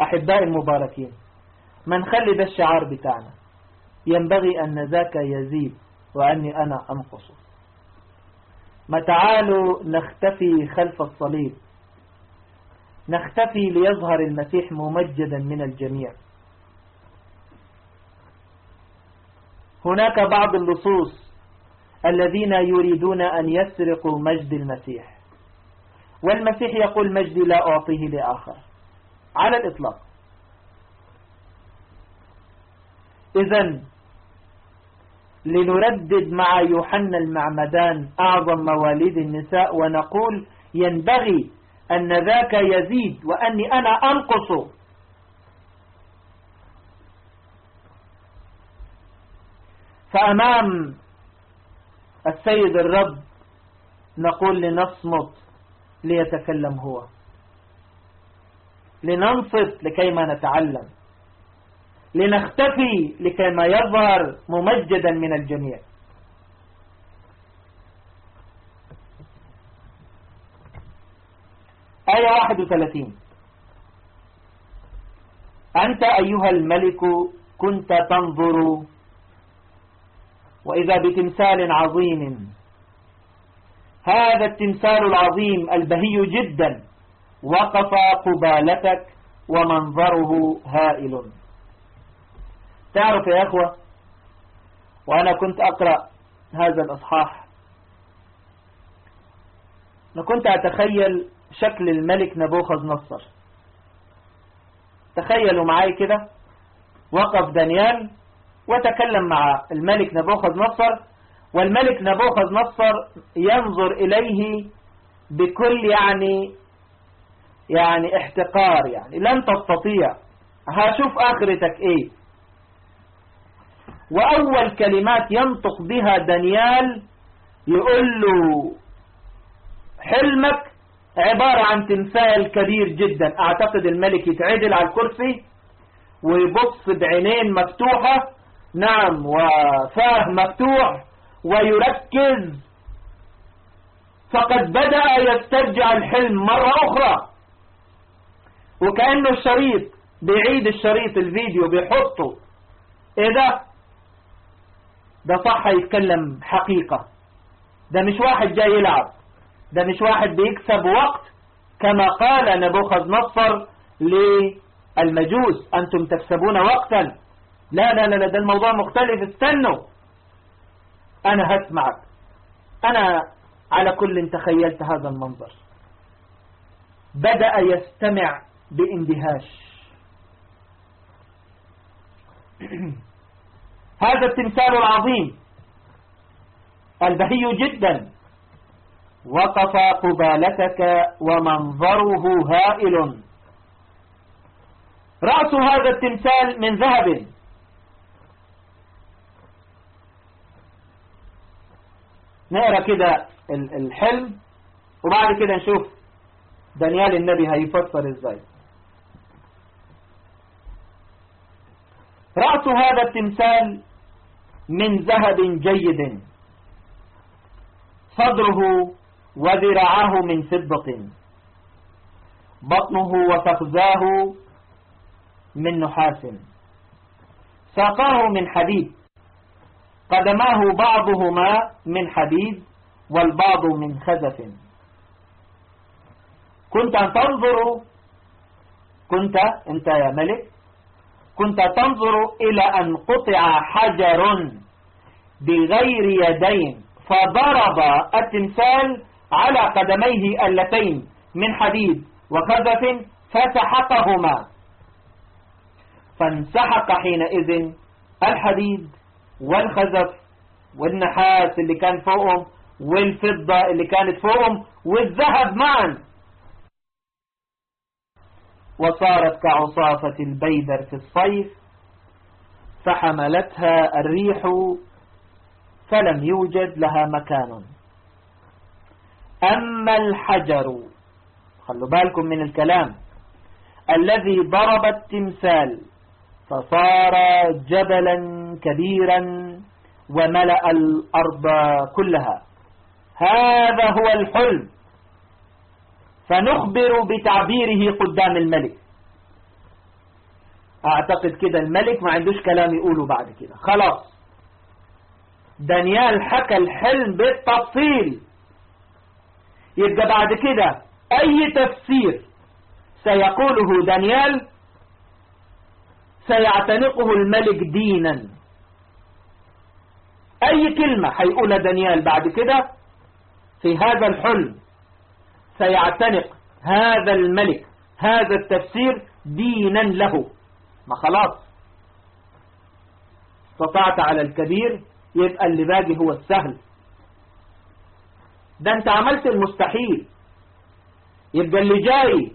أحبائي المباركين من خلي ده الشعار بتاعنا. ينبغي أن ذاك يزيد وأني أنا أنقص. ما تعالوا نختفي خلف الصليب. نختفي ليظهر المسيح ممجدا من الجميع. هناك بعض اللصوص الذين يريدون أن يسرقوا مجد المسيح. والمسيح يقول مجدي لا أعطيه لآخر. على الإطلاق. إذا لنردد مع يوحنا المعمدان أعظم مواليد النساء ونقول ينبغي أن ذاك يزيد وأني أنا أنقص. فأمام السيد الرب نقول لنصمت ليتكلم هو. لننصت لكي ما نتعلم. لنختفي لكي ما يظهر ممجدا من الجميع. آية 31 أنت أيها الملك كنت تنظر وإذا بتمثال عظيم. هذا التمثال العظيم البهي جدا وقف قبالتك ومنظره هائل. تعرف يا أخوة وأنا كنت أقرأ هذا الأصحاح. أنا كنت أتخيل شكل الملك نبوخذ نصر تخيلوا معي كده وقف دانيال وتكلم مع الملك نبوخذ نصر والملك نبوخذ نصر ينظر إليه بكل يعني يعني احتقار يعني لن تستطيع. هشوف آخرتك إيه. وأول كلمات ينطق بها دانيال يقول له حلمك عبارة عن تمثال كبير جدا. أعتقد الملك يتعدل على الكرسي ويبص بعينين مفتوحة. نعم وفاه مفتوح ويركز. فقد بدأ يسترجع الحلم مرة أخرى. وكأنه الشريط بيعيد الشريط الفيديو بيحطه. إيه ده؟ ده صح يتكلم حقيقة. ده مش واحد جاي يلعب. ده مش واحد بيكسب وقت كما قال نبوخذ نصر للمجوس أنتم تكسبون وقتا. لا لا لا ده الموضوع مختلف استنوا. أنا هسمعك. أنا على كل تخيلت هذا المنظر. بدأ يستمع باندهاش هذا التمثال العظيم البهي جدا. وقف قبالتك ومنظره هائل. رأس هذا التمثال من ذهب. نقرأ كده الحلم وبعد كده نشوف دانيال النبي هيفسر إزاي. رأس هذا التمثال من ذهب جيد. صدره وذراعاه من فضة بطنه وفخذاه من نحاس. ساقاه من حديد. قدماه بعضهما من حديد والبعض من خزف. كنت تنظر كنت انت يا ملك كنت تنظر إلى أن قطع حجر بغير يدين فضرب التمثال على قدميه اللتين من حديد وخزف فسحقهما فانسحق حينئذ الحديد والخزف والنحاس اللي كان فوقهم والفضة اللي كانت فوقهم والذهب معا. وصارت كعصافة البيدر في الصيف فحملتها الريح فلم يوجد لها مكان. أما الحجر. خلوا بالكم من الكلام. الذي ضرب التمثال فصار جبلا كبيرا وملأ الأرض كلها. هذا هو الحلم. فنخبر بتعبيره قدام الملك. أعتقد كده الملك ما عندوش كلام يقوله بعد كده. خلاص. دانيال حكى الحلم بالتفصيل. يبقى بعد كده أي تفسير سيقوله دانيال سيعتنقه الملك دينا. أي كلمة هيقولها دانيال بعد كده؟ في هذا الحلم سيعتنق هذا الملك هذا التفسير دينا له. ما خلاص. استطعت على الكبير يبقى اللي باقي هو السهل. ده انت عملت المستحيل. يبقى اللي جاي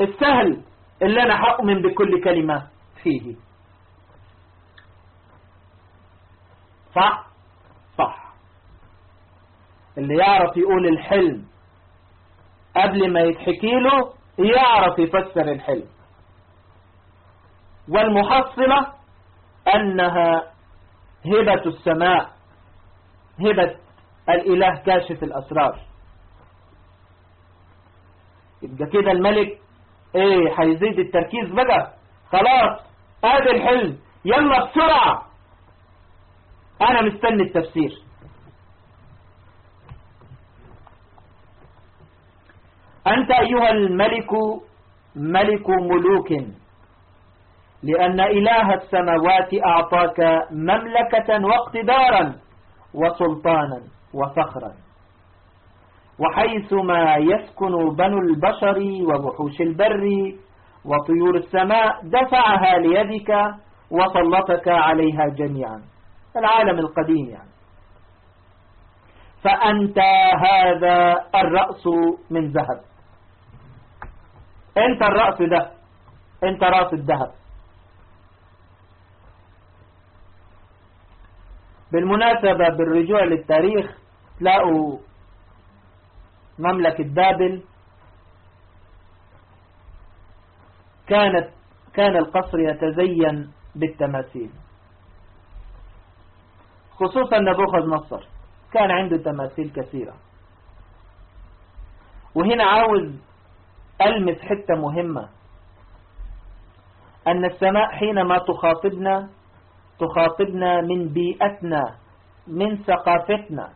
السهل اللي أنا هؤمن بكل كلمة فيه. صح؟ صح. اللي يعرف يقول الحلم قبل ما يتحكي له يعرف يفسر الحلم. والمحصلة أنها هبة السماء هبة الإله كاشف الأسرار. يبقى كده الملك إيه هيزيد التركيز بقى. خلاص ادي الحلم يلا بسرعة. أنا مستني التفسير. أنت أيها الملك ملك ملوك. لأن إله السماوات أعطاك مملكة واقتدارا وسلطانا. وفخرا. وحيثما يسكن بنو البشر ووحوش البر وطيور السماء دفعها ليدك وسلطك عليها جميعا. العالم القديم يعني. فأنت هذا الرأس من ذهب. أنت الرأس ده. أنت رأس الذهب. بالمناسبة بالرجوع للتاريخ تلاقوا مملكة بابل كانت كان القصر يتزين بالتماثيل. خصوصا نبوخذ نصر كان عنده تماثيل كثيرة. وهنا عاوز ألمس حتة مهمة أن السماء حينما تخاطبنا تخاطبنا من بيئتنا من ثقافتنا.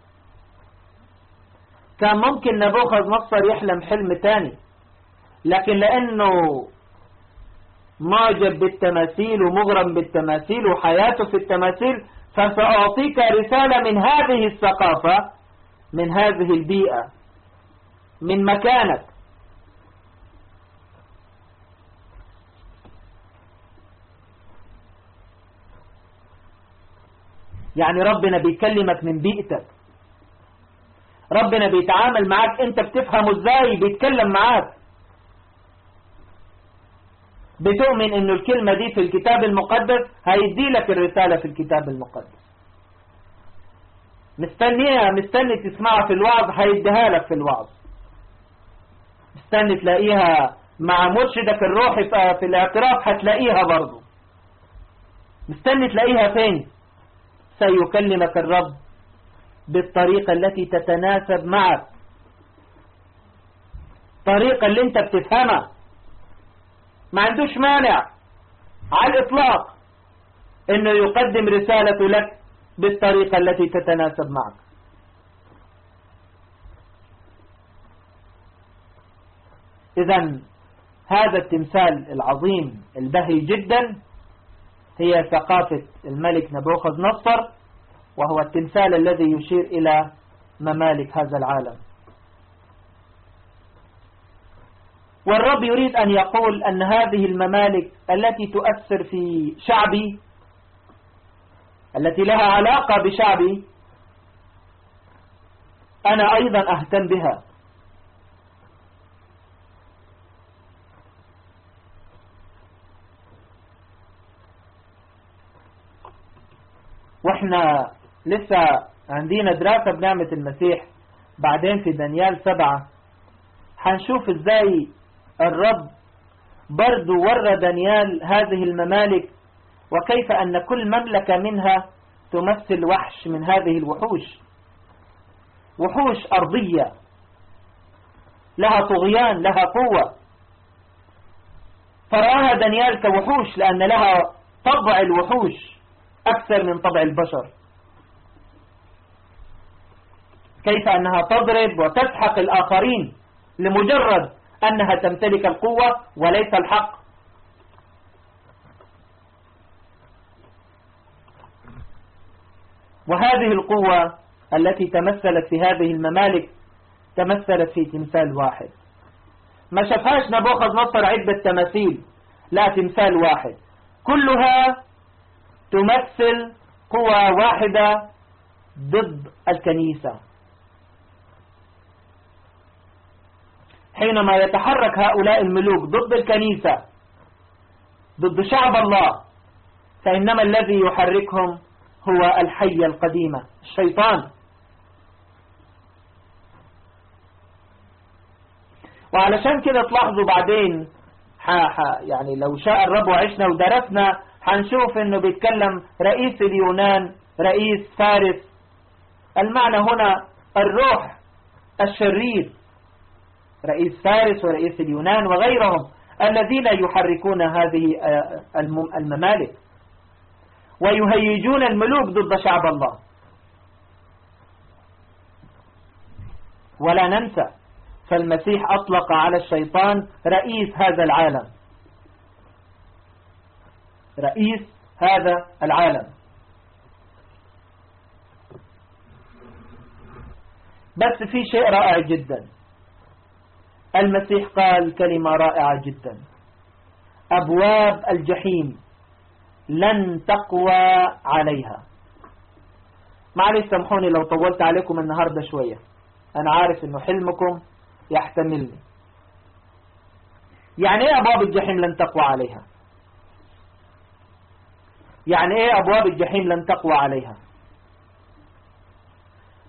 كان ممكن نبوخذ نصر يحلم حلم تاني لكن لأنه معجب بالتماثيل ومغرم بالتماثيل وحياته في التماثيل فسأعطيك رسالة من هذه الثقافة من هذه البيئة من مكانك. يعني ربنا بيكلمك من بيئتك. ربنا بيتعامل معاك انت بتفهمه إزاي بيتكلم معاك. بتؤمن انه الكلمة دي في الكتاب المقدس هيدي لك الرسالة في الكتاب المقدس. مستنيها مستني تسمعها في الوعظ هيديها لك في الوعظ. مستني تلاقيها مع مرشدك الروحي في الاعتراف هتلاقيها برضو. مستني تلاقيها فين؟ سيكلمك الرب بالطريقة التي تتناسب معك. طريقة اللي انت بتفهمها. ما عندوش مانع على الإطلاق إنه يقدم رسالة لك بالطريقة التي تتناسب معك. إذا هذا التمثال العظيم البهي جدا. هي ثقافة الملك نبوخذ نصر وهو التمثال الذي يشير إلى ممالك هذا العالم. والرب يريد أن يقول أن هذه الممالك التي تؤثر في شعبي التي لها علاقة بشعبي أنا أيضا أهتم بها. وإحنا لسه عندنا دراسة بنعمة المسيح بعدين في دانيال سبعة. هنشوف إزاي الرب برضو ورى دانيال هذه الممالك وكيف أن كل مملكة منها تمثل وحش من هذه الوحوش. وحوش أرضية. لها طغيان لها قوة. فرآها دانيال كوحوش لأن لها طبع الوحوش. أكثر من طبع البشر. كيف أنها تضرب وتسحق الآخرين لمجرد أنها تمتلك القوة وليس الحق؟ وهذه القوة التي تمثلت في هذه الممالك تمثلت في تمثال واحد. ما شافهاش نبوخذ نصر عدة تماثيل لا تمثال واحد. كلها تمثل قوة واحدة ضد الكنيسة. حينما يتحرك هؤلاء الملوك ضد الكنيسة ضد شعب الله فإنما الذي يحركهم هو الحية القديمة الشيطان. وعلشان كده تلاحظوا بعدين ح ح يعني لو شاء الرب وعشنا ودرسنا هنشوف إنه بيتكلم رئيس اليونان رئيس فارس. المعنى هنا الروح الشرير رئيس فارس ورئيس اليونان وغيرهم الذين يحركون هذه الممالك. ويهيجون الملوك ضد شعب الله. ولا ننسى فالمسيح أطلق على الشيطان رئيس هذا العالم. رئيس هذا العالم. بس في شيء رائع جدا. المسيح قال كلمة رائعة جدا. أبواب الجحيم لن تقوى عليها. معلش سامحوني لو طولت عليكم النهاردة شوية. أنا عارف إنه حلمكم يحتملني. يعني إيه أبواب الجحيم لن تقوى عليها؟ يعني إيه أبواب الجحيم لن تقوى عليها؟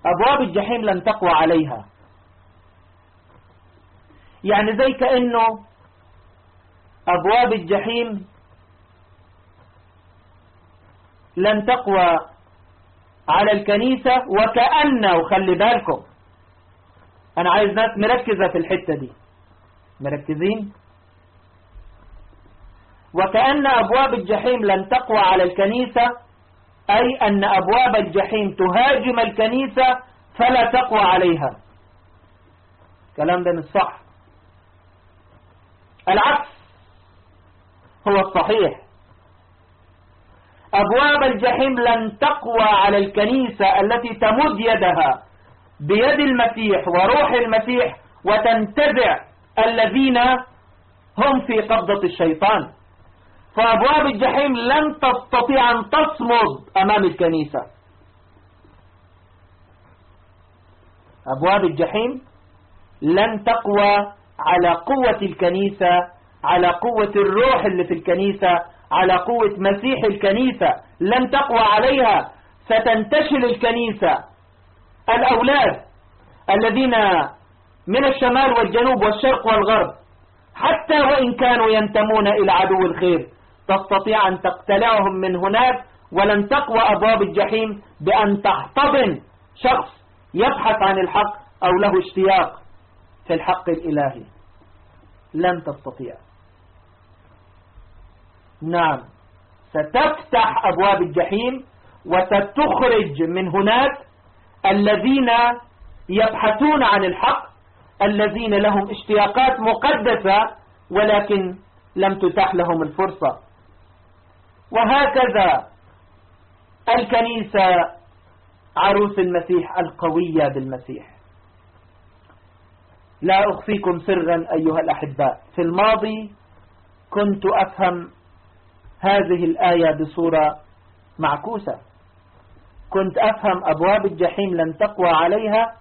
أبواب الجحيم لن تقوى عليها. يعني زي كأنه أبواب الجحيم لن تقوى على الكنيسة وكأنه وخلي بالكم أنا عايز ناس مركزة في الحتة دي. مركزين؟ وكأن أبواب الجحيم لن تقوى على الكنيسة أي أن أبواب الجحيم تهاجم الكنيسة فلا تقوى عليها. كلام ده مش صح العكس هو الصحيح. أبواب الجحيم لن تقوى على الكنيسة التي تمد يدها بيد المسيح وروح المسيح وتنتزع الذين هم في قبضة الشيطان. فأبواب الجحيم لن تستطيع أن تصمد أمام الكنيسة. أبواب الجحيم لن تقوى على قوة الكنيسة على قوة الروح اللي في الكنيسة على قوة مسيح الكنيسة. لن تقوى عليها ستنتشل الكنيسة. الأولاد الذين من الشمال والجنوب والشرق والغرب حتى وإن كانوا ينتمون إلى عدو الخير تستطيع أن تقتلعهم من هناك ولن تقوى أبواب الجحيم بأن تحتضن شخص يبحث عن الحق أو له اشتياق في الحق الإلهي. لن تستطيع. نعم ستفتح أبواب الجحيم وستخرج من هناك الذين يبحثون عن الحق الذين لهم اشتياقات مقدسة ولكن لم تتاح لهم الفرصة. وهكذا الكنيسة عروس المسيح القوية بالمسيح. لا أخفيكم سرا أيها الأحباء. في الماضي كنت أفهم هذه الآية بصورة معكوسة. كنت أفهم أبواب الجحيم لن تقوى عليها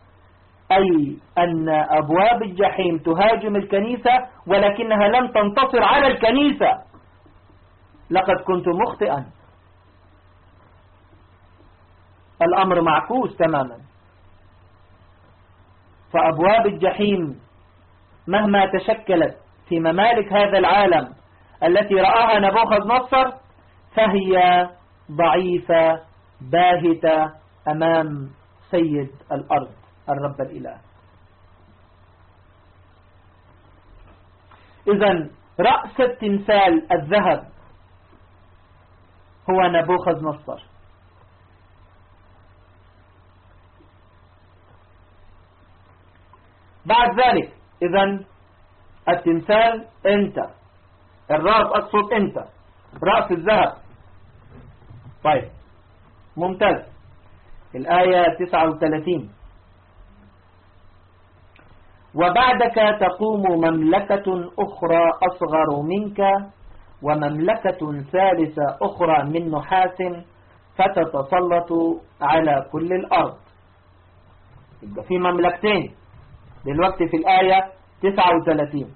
أي أن أبواب الجحيم تهاجم الكنيسة ولكنها لم تنتصر على الكنيسة. لقد كنت مخطئا. الأمر معكوس تماما. فأبواب الجحيم مهما تشكلت في ممالك هذا العالم التي رآها نبوخذ نصر فهي ضعيفة باهتة أمام سيد الأرض الرب الإله. إذا رأس التمثال الذهب. هو نبوخذ نصر بعد ذلك إذا التمثال أنت الرأس أقصد أنت رأس الذهب. طيب ممتاز. الآية 39 وبعدك تقوم مملكة أخرى أصغر منك ومملكة ثالثة أخرى من نحاس فتتسلط على كل الأرض. يبقى في مملكتين. دلوقتي في الآية 39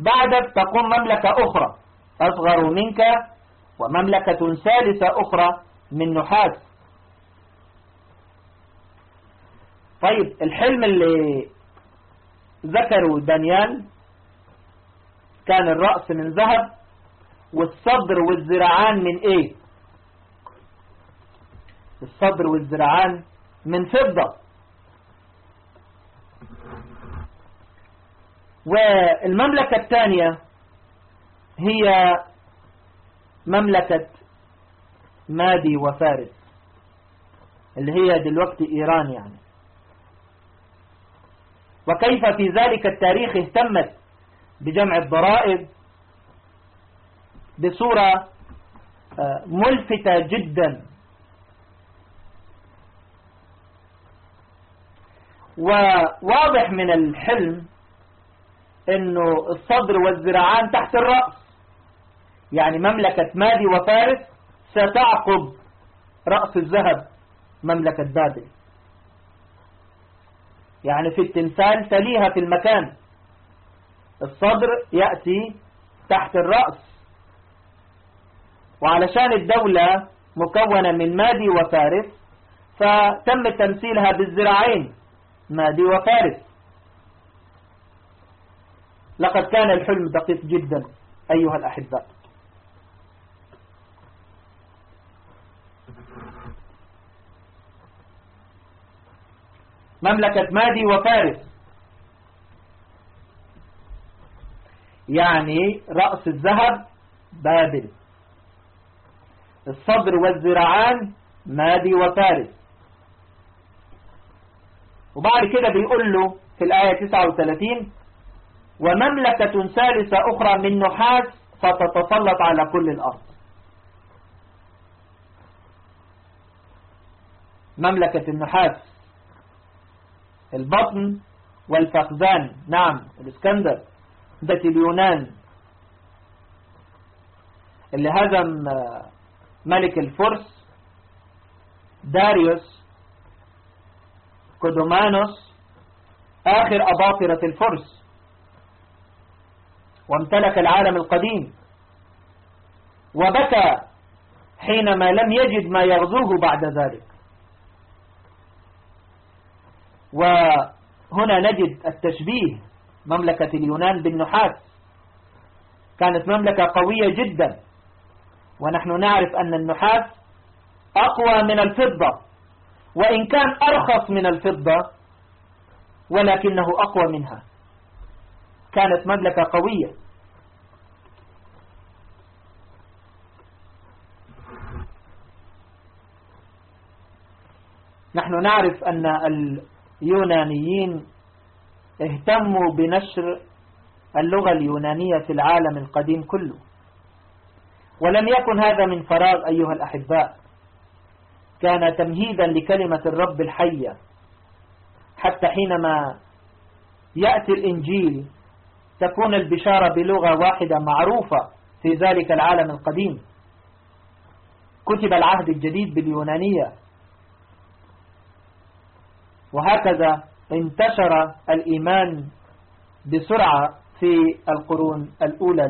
بعدك تقوم مملكة أخرى أصغر منك ومملكة ثالثة أخرى من نحاس. طيب الحلم اللي ذكره دانيال كان الرأس من ذهب والصدر والذراعان من إيه؟ الصدر والذراعان من فضة. والمملكة الثانية هي مملكة مادي وفارس اللي هي دلوقتي إيران يعني. وكيف في ذلك التاريخ اهتمت بجمع الضرائب بصورة آه، ملفتة جدا. وواضح من الحلم إنه الصدر والذراعان تحت الرأس. يعني مملكة مادي وفارس ستعقب رأس الذهب مملكة بابل يعني في التمثال تليها في المكان. الصدر يأتي تحت الرأس. وعلشان الدولة مكونة من مادي وفارس فتم تمثيلها بالزراعين مادي وفارس. لقد كان الحلم دقيق جدا أيها الأحباء مملكة مادي وفارس. يعني رأس الذهب بابل. الصدر والذراعان مادي وفارس. وبعد كده بيقول له في الآية 39 ومملكة ثالثة أخرى من نحاس فتتسلط على كل الأرض. مملكة النحاس البطن والفخذان. نعم الإسكندر. ده اليونان. اللي هزم ملك الفرس داريوس كودومانوس آخر أباطرة الفرس. وامتلك العالم القديم. وبكى حينما لم يجد ما يغزوه بعد ذلك. وهنا نجد التشبيه. مملكة اليونان بالنحاس. كانت مملكة قوية جدا. ونحن نعرف أن النحاس أقوى من الفضة. وإن كان أرخص من الفضة ولكنه أقوى منها. كانت مملكة قوية. نحن نعرف أن اليونانيين اهتموا بنشر اللغة اليونانية في العالم القديم كله. ولم يكن هذا من فراغ أيها الأحباء. كان تمهيدا لكلمة الرب الحية. حتى حينما يأتي الإنجيل تكون البشارة بلغة واحدة معروفة في ذلك العالم القديم. كتب العهد الجديد باليونانية. وهكذا انتشر الإيمان بسرعة في القرون الأولى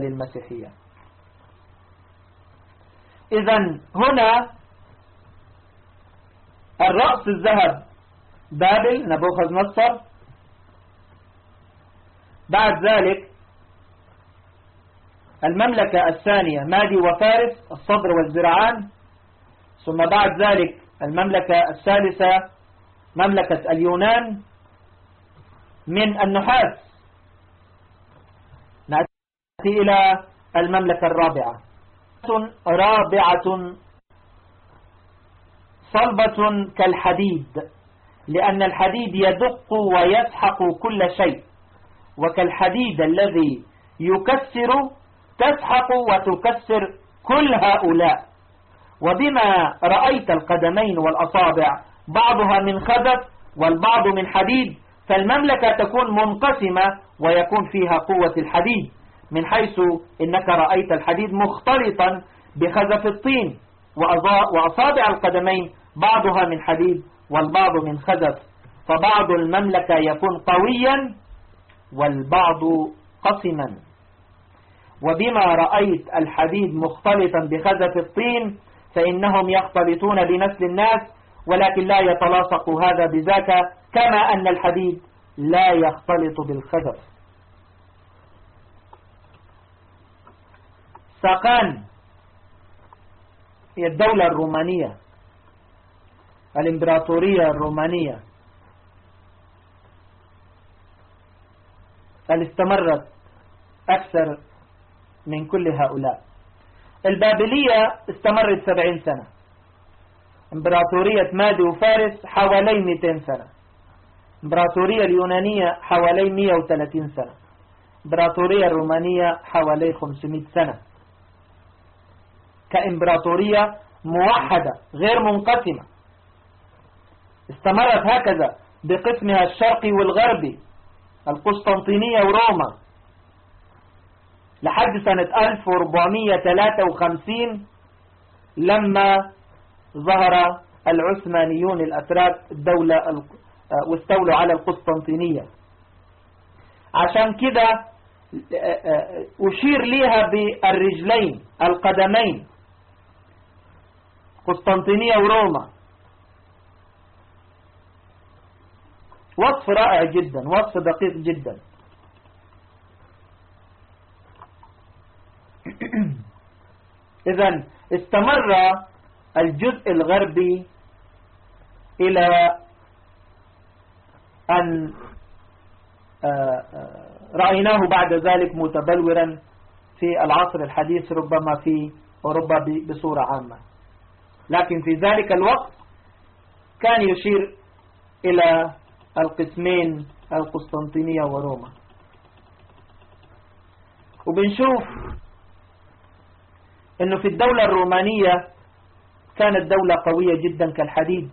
الرأس الذهب بابل نبوخذ نصر بعد ذلك المملكة الثانية مادي وفارس الصدر والزرعان ثم بعد ذلك المملكة الثالثة مملكة اليونان. من النحاس. نأتي إلى المملكة الرابعة. رابعة صلبة كالحديد لأن الحديد يدق ويسحق كل شيء وكالحديد الذي يكسر تسحق وتكسر كل هؤلاء. وبما رأيت القدمين والأصابع بعضها من خزف والبعض من حديد فالمملكة تكون منقسمة ويكون فيها قوة الحديد من حيث إنك رأيت الحديد مختلطا بخزف الطين وأصابع القدمين بعضها من حديد والبعض من خزف. فبعض المملكة يكون قويا والبعض قسما. وبما رأيت الحديد مختلطا بخزف الطين فإنهم يختلطون بنسل الناس ولكن لا يتلاصق هذا بذاك كما أن الحديد لا يختلط بالخزف ساقان هي الدولة الرومانية الإمبراطورية الرومانية اللي استمرت أكثر من كل هؤلاء؟ البابلية استمرت سبعين سنة. امبراطورية مادي وفارس حوالي 200 سنة. امبراطورية اليونانية حوالي 130 سنة. امبراطورية الرومانية حوالي 500 سنة. كامبراطورية موحدة غير منقسمة. استمرت هكذا بقسمها الشرقي والغربي القسطنطينية وروما لحد سنة 1453 لما ظهر العثمانيون الأتراك الدولة واستولوا على القسطنطينية. عشان كده أشير ليها بالرجلين القدمين. قسطنطينية وروما. وصف رائع جدا وصف دقيق جدا. إذا استمر الجزء الغربي إلى أن آه، آه، رأيناه بعد ذلك متبلورا في العصر الحديث ربما في أوروبا بصورة عامة. لكن في ذلك الوقت كان يشير إلى القسمين القسطنطينية وروما. وبنشوف إنه في الدولة الرومانية كانت دولة قوية جدا كالحديد.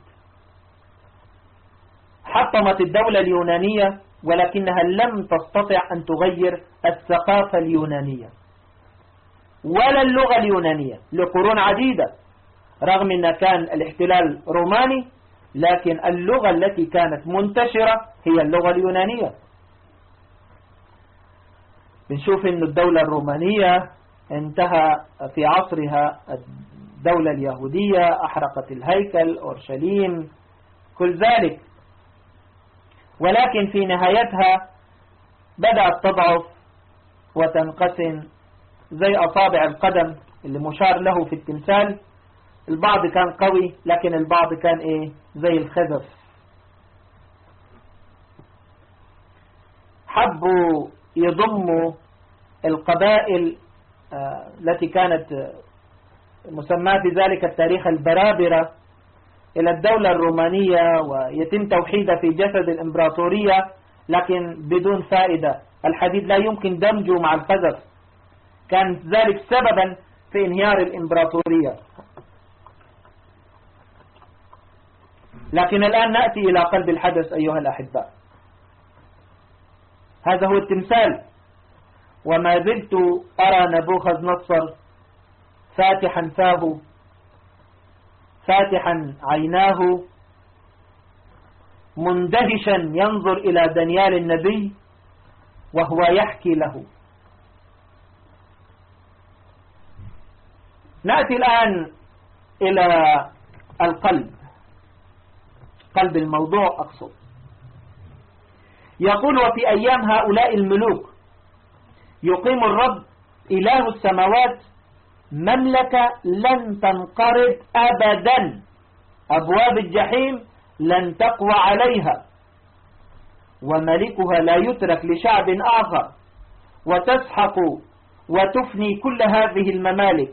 حطمت الدولة اليونانية ولكنها لم تستطع أن تغير الثقافة اليونانية ولا اللغة اليونانية لقرون عديدة. رغم أن كان الاحتلال روماني لكن اللغة التي كانت منتشرة هي اللغة اليونانية. بنشوف أن الدولة الرومانية انتهى في عصرها الدولة اليهودية أحرقت الهيكل أورشليم كل ذلك. ولكن في نهايتها بدأت تضعف وتنقسم زي أصابع القدم اللي مشار له في التمثال. البعض كان قوي لكن البعض كان إيه؟ زي الخزف. حبوا يضموا القبائل آه، التي كانت مسماة في ذلك التاريخ البرابرة إلى الدولة الرومانية ويتم توحيدها في جسد الإمبراطورية لكن بدون فائدة. الحديد لا يمكن دمجه مع الخزف كان ذلك سببا في انهيار الإمبراطورية. لكن الآن نأتي إلى قلب الحدث أيها الأحباء هذا هو التمثال. وما زلت أرى نبوخذ نصر فاتحا فاه فاتحا عيناه. مندهشا ينظر إلى دانيال النبي وهو يحكي له. نأتي الآن إلى القلب قلب الموضوع أقصد. يقول وفي أيام هؤلاء الملوك يقيم الرب إله السماوات مملكة لن تنقرض أبدا. أبواب الجحيم لن تقوى عليها. وملكها لا يترك لشعب آخر. وتسحق وتفني كل هذه الممالك.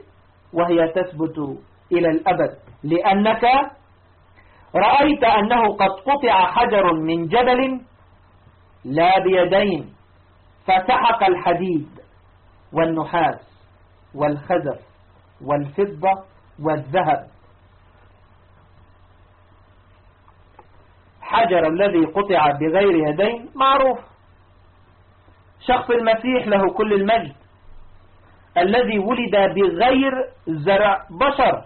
وهي تثبت إلى الأبد. لأنك رأيت أنه قد قطع حجر من جبل لا بيدين. فسحق الحديد والنحاس والخزف. والفضة والذهب. حجر الذي قطع بغير يدين معروف. شخص المسيح له كل المجد. الذي ولد بغير زرع بشر.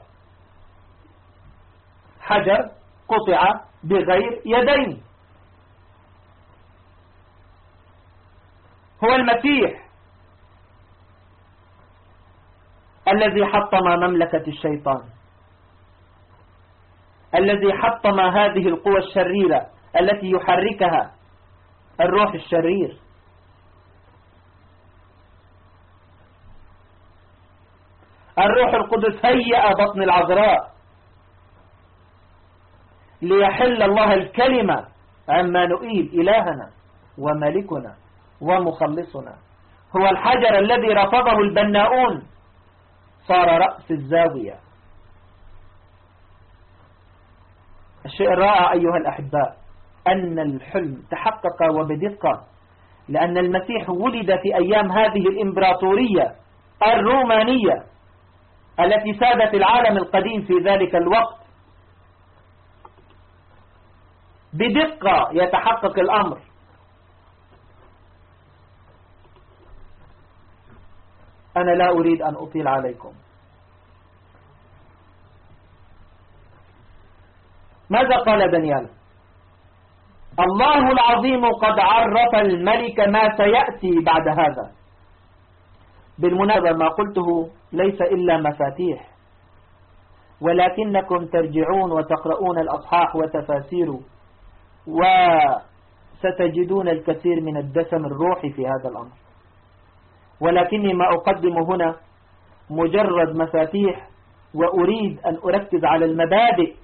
حجر قطع بغير يدين. هو المسيح. الذي حطم مملكة الشيطان. الذي حطم هذه القوى الشريرة التي يحركها الروح الشرير. الروح القدس هيأ بطن العذراء ليحل الله الكلمة عما نؤيد إلهنا وملكنا ومخلصنا. هو الحجر الذي رفضه البناؤون. صار رأس الزاوية. الشيء الرائع أيها الأحباء أن الحلم تحقق وبدقة لأن المسيح ولد في أيام هذه الإمبراطورية الرومانية التي سادت العالم القديم في ذلك الوقت. بدقة يتحقق الأمر. أنا لا أريد أن أطيل عليكم. ماذا قال دانيال؟ الله العظيم قد عرف الملك ما سيأتي بعد هذا. بالمناسبة ما قلته ليس إلا مفاتيح. ولكنكم ترجعون وتقرؤون الأصحاح وتفاسيره وستجدون الكثير من الدسم الروحي في هذا الأمر. ولكني ما أقدم هنا مجرد مفاتيح وأريد أن أركز على المبادئ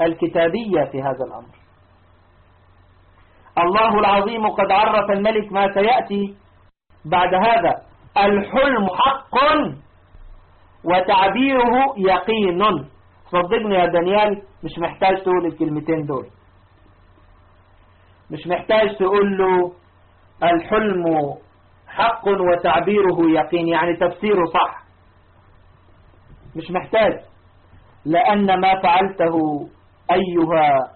الكتابية في هذا الأمر. الله العظيم قد عرف الملك ما سيأتي بعد هذا. الحلم حق وتعبيره يقين. صدقني يا دانيال مش محتاج تقول الكلمتين دول. مش محتاج تقول له الحلم حق وتعبيره يقين يعني تفسيره صح. مش محتاج. لأن ما فعلته أيها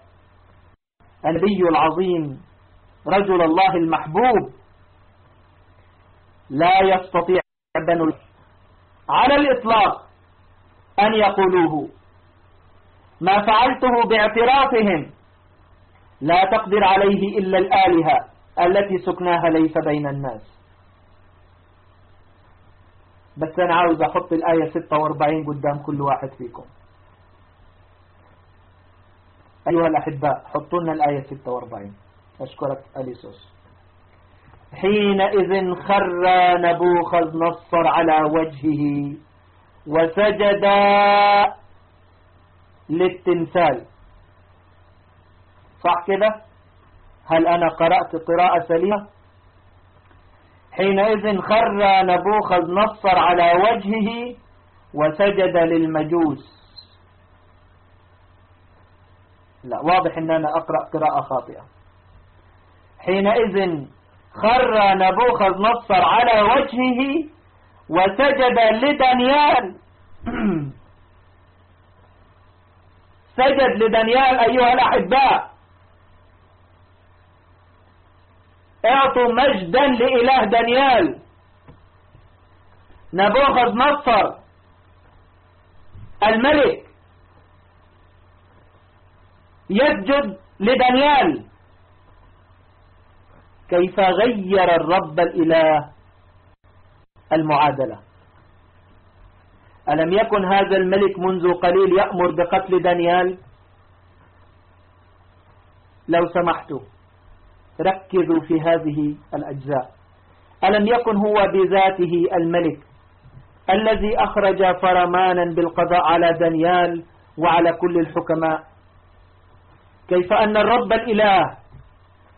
النبي العظيم رجل الله المحبوب لا يستطيع بنو على الإطلاق أن يقولوه. ما فعلته باعترافهم لا تقدر عليه إلا الآلهة التي سكناها ليس بين الناس. بس أنا عاوز أحط الآية 46 قدام كل واحد فيكم. أيها الأحباء حطوا لنا الآية 46 أشكرك أليسوس. حينئذ خر نبوخذ نصر على وجهه وسجد للتمثال. صح كده؟ هل أنا قرأت قراءة سليمة؟ حينئذ خر نبوخذ نصر على وجهه وسجد للمجوس. لا واضح إن أنا أقرأ قراءة خاطئة. حينئذ خر نبوخذ نصر على وجهه وسجد لدانيال. سجد لدانيال أيها الأحباء. اعطوا مجدا لإله دانيال. نبوخذ نصر الملك يسجد لدانيال. كيف غير الرب الإله؟ المعادلة. ألم يكن هذا الملك منذ قليل يأمر بقتل دانيال؟ لو سمحتوا ركزوا في هذه الأجزاء. ألم يكن هو بذاته الملك الذي أخرج فرمانا بالقضاء على دانيال وعلى كل الحكماء؟ كيف أن الرب الإله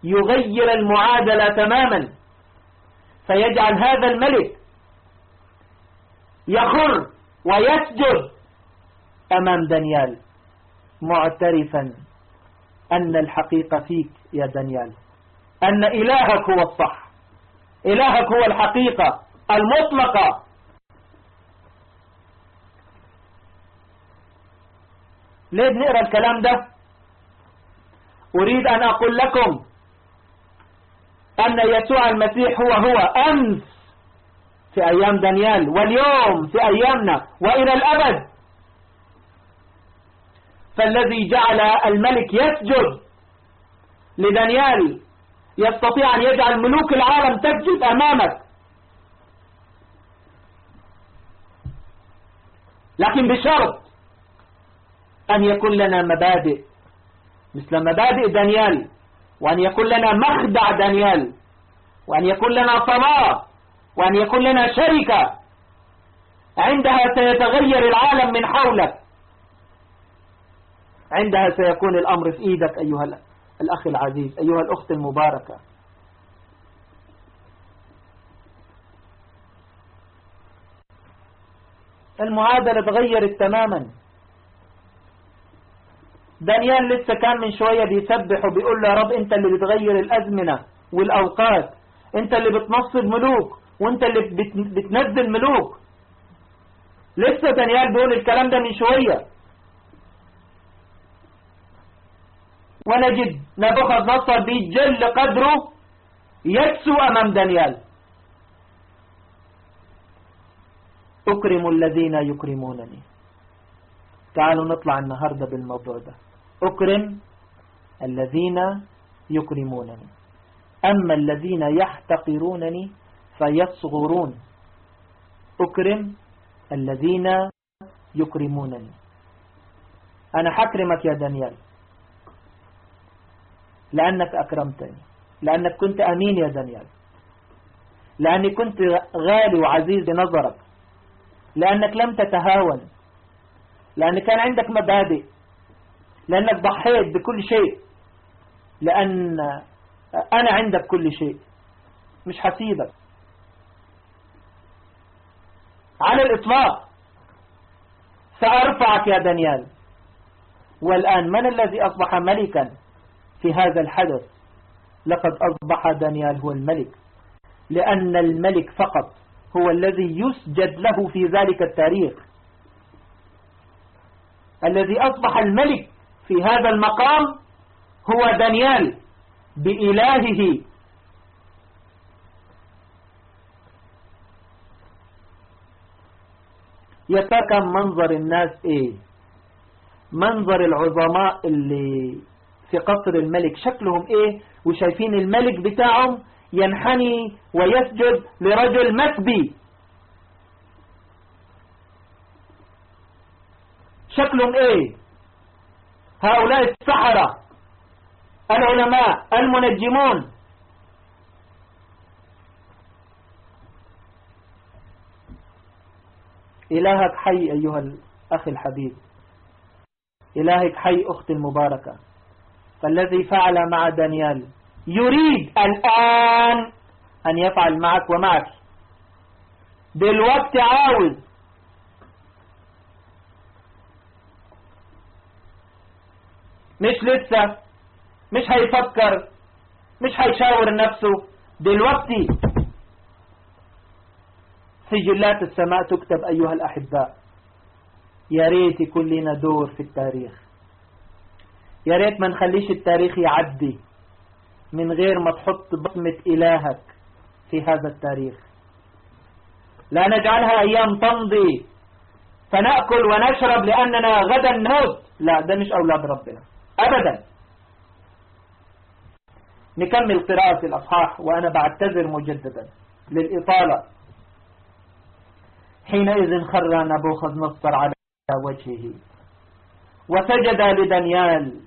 يغير المعادلة تماما فيجعل هذا الملك يخر ويسجد أمام دانيال معترفا أن الحقيقة فيك يا دانيال. أن إلهك هو الصح. إلهك هو الحقيقة المطلقة. ليه بنقرأ الكلام ده؟ أريد أن أقول لكم أن يسوع المسيح هو هو أمس في أيام دانيال واليوم في أيامنا وإلى الأبد. فالذي جعل الملك يسجد لدانيال يستطيع أن يجعل ملوك العالم تسجد أمامك. لكن بشرط أن يكون لنا مبادئ مثل مبادئ دانيال وأن يكون لنا مخدع دانيال وأن يكون لنا صلاة وأن يكون لنا شركة. عندها سيتغير العالم من حولك. عندها سيكون الأمر في إيدك أيها الأخ العزيز أيها الأخت المباركة. المعادلة تغيرت تماما. دانيال لسه كان من شوية بيسبح وبيقول له يا رب أنت اللي بتغير الأزمنة والأوقات أنت اللي بتنصب ملوك وأنت اللي بتنزل ملوك. لسه دانيال بيقول الكلام ده من شوية. ونجد نبوخذ نصر بيجل قدره يكسو أمام دانيال. أكرم الذين يكرمونني. تعالوا نطلع النهاردة بالموضوع ده. أكرم الذين يكرمونني. أما الذين يحتقرونني فيصغرون. أكرم الذين يكرمونني. أنا حكرمك يا دانيال. لأنك أكرمتني. لأنك كنت أمين يا دانيال. لأني كنت غالي وعزيز بنظرك لأنك لم تتهاون. لأن كان عندك مبادئ. لأنك ضحيت بكل شيء. لأن أنا عندك كل شيء. مش حسيبك. على الإطلاق. سأرفعك يا دانيال. والآن من الذي أصبح ملكا؟ في هذا الحدث لقد أصبح دانيال هو الملك لأن الملك فقط هو الذي يسجد له في ذلك التاريخ. الذي أصبح الملك في هذا المقام هو دانيال بإلهه. يتكم منظر الناس إيه؟ منظر العظماء اللي في قصر الملك. شكلهم إيه؟ وشايفين الملك بتاعهم ينحني ويسجد لرجل مسبي شكلهم إيه؟ هؤلاء السحرة العلماء المنجمون. إلهك حي أيها الأخ الحبيب. إلهك حي أختي المباركة. فالذي فعل مع دانيال. يريد الآن أن يفعل معك ومعك. دلوقتي عاوز. مش لسه. مش هيفكر. مش هيشاور نفسه. دلوقتي. سجلات السماء تكتب أيها الأحباء. يا ريت يكون لنا دور في التاريخ. يا ريت ما نخليش التاريخ يعدي من غير ما تحط بصمة إلهك في هذا التاريخ. لا نجعلها أيام تمضي فنأكل ونشرب لأننا غدا نموت. لا ده مش أولاد ربنا. أبدا. نكمل قراءة الأصحاح وأنا بعتذر مجددا. للإطالة. حينئذ خر نبوخذ نصر على وجهه. وسجد لدانيال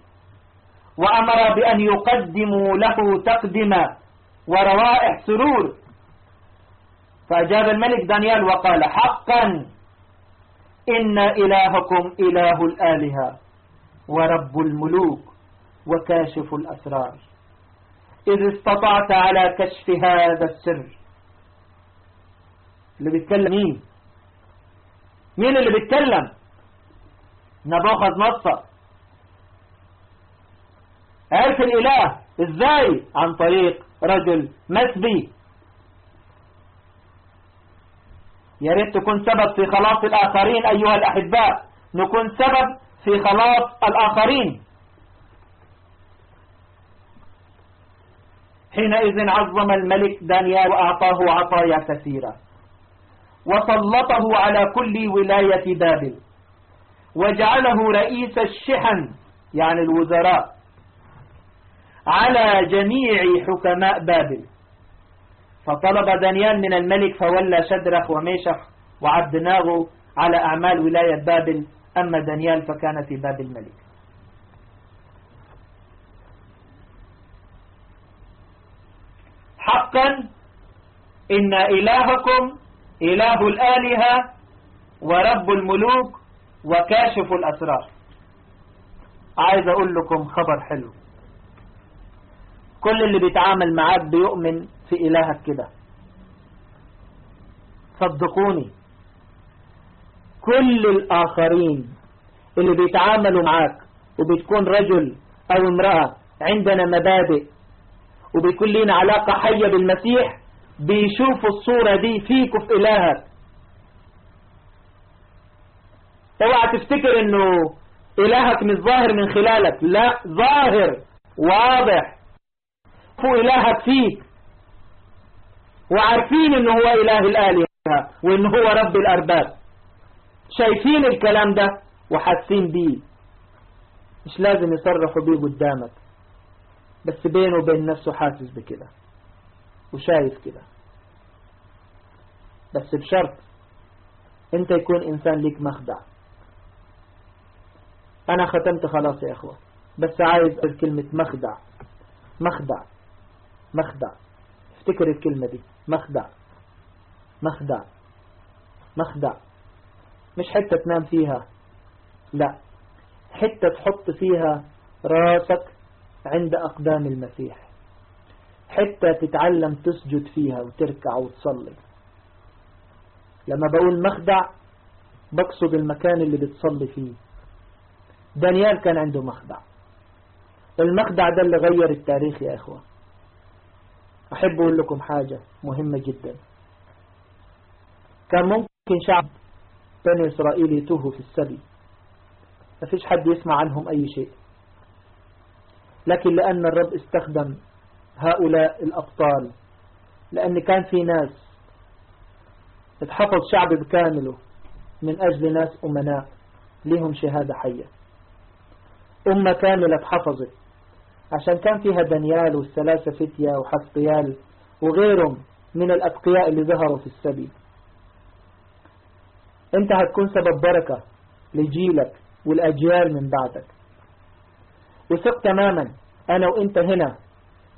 وأمر بأن يقدموا له تقدمة وروائح سرور. فأجاب الملك دانيال وقال حقا إن إلهكم إله الآلهة ورب الملوك وكاشف الأسرار. إذ استطعت على كشف هذا السر. اللي بيتكلم مين؟ مين اللي بيتكلم؟ نبوخذ نصر عرف الإله إزاي؟ عن طريق رجل مسبي يا ريت تكون سبب في خلاص الآخرين أيها الأحباء. نكون سبب في خلاص الآخرين. حينئذ عظم الملك دانيال وأعطاه عطايا كثيرة. وسلطه على كل ولاية بابل. وجعله رئيس الشحن يعني الوزراء. على جميع حكماء بابل. فطلب دانيال من الملك فولى شدرخ وميشخ وعبدناغو على أعمال ولاية بابل أما دانيال فكان في باب الملك. حقا إن إلهكم إله الآلهة ورب الملوك وكاشف الأسرار. عايز أقول لكم خبر حلو. كل اللي بيتعامل معاك بيؤمن في إلهك كده. صدقوني. كل الآخرين اللي بيتعاملوا معاك وبتكون رجل أو امرأة عندنا مبادئ وبيكون لنا علاقة حية بالمسيح بيشوفوا الصورة دي فيك وفي إلهك. اوعى تفتكر إنه إلهك مش ظاهر من خلالك لا ظاهر واضح. فوق إلهك فيك. وعارفين إنه هو إله الآلهة وإنه هو رب الأرباب. شايفين الكلام ده وحاسين بيه. مش لازم يصرحوا بيه قدامك. بس بينه وبين نفسه حاسس بكده. وشايف كده. بس بشرط أنت يكون إنسان ليك مخدع. أنا ختمت خلاص يا إخوة. بس عايز كلمة مخدع. مخدع. مخدع. افتكر الكلمة دي. مخدع. مخدع. مخدع. مش حتة تنام فيها. لا. حتة تحط فيها راسك عند أقدام المسيح. حتة تتعلم تسجد فيها وتركع وتصلي. لما بقول مخدع بقصد المكان اللي بتصلي فيه. دانيال كان عنده مخدع. المخدع ده اللي غير التاريخ يا إخوة. أحب أقول لكم حاجة مهمة جدا. كان ممكن شعب بني إسرائيل يتوهوا في السبي. ما فيش حد يسمع عنهم أي شيء. لكن لأن الرب استخدم هؤلاء الأبطال لأن كان في ناس اتحفظ شعب بكامله من أجل ناس أمناء لهم شهادة حية. أمة كاملة اتحفظت. عشان كان فيها دانيال والثلاثة فتية وحسقيال وغيرهم من الأتقياء اللي ظهروا في السبي انت هتكون سبب بركة لجيلك والأجيال من بعدك. وثق تماما أنا وإنت هنا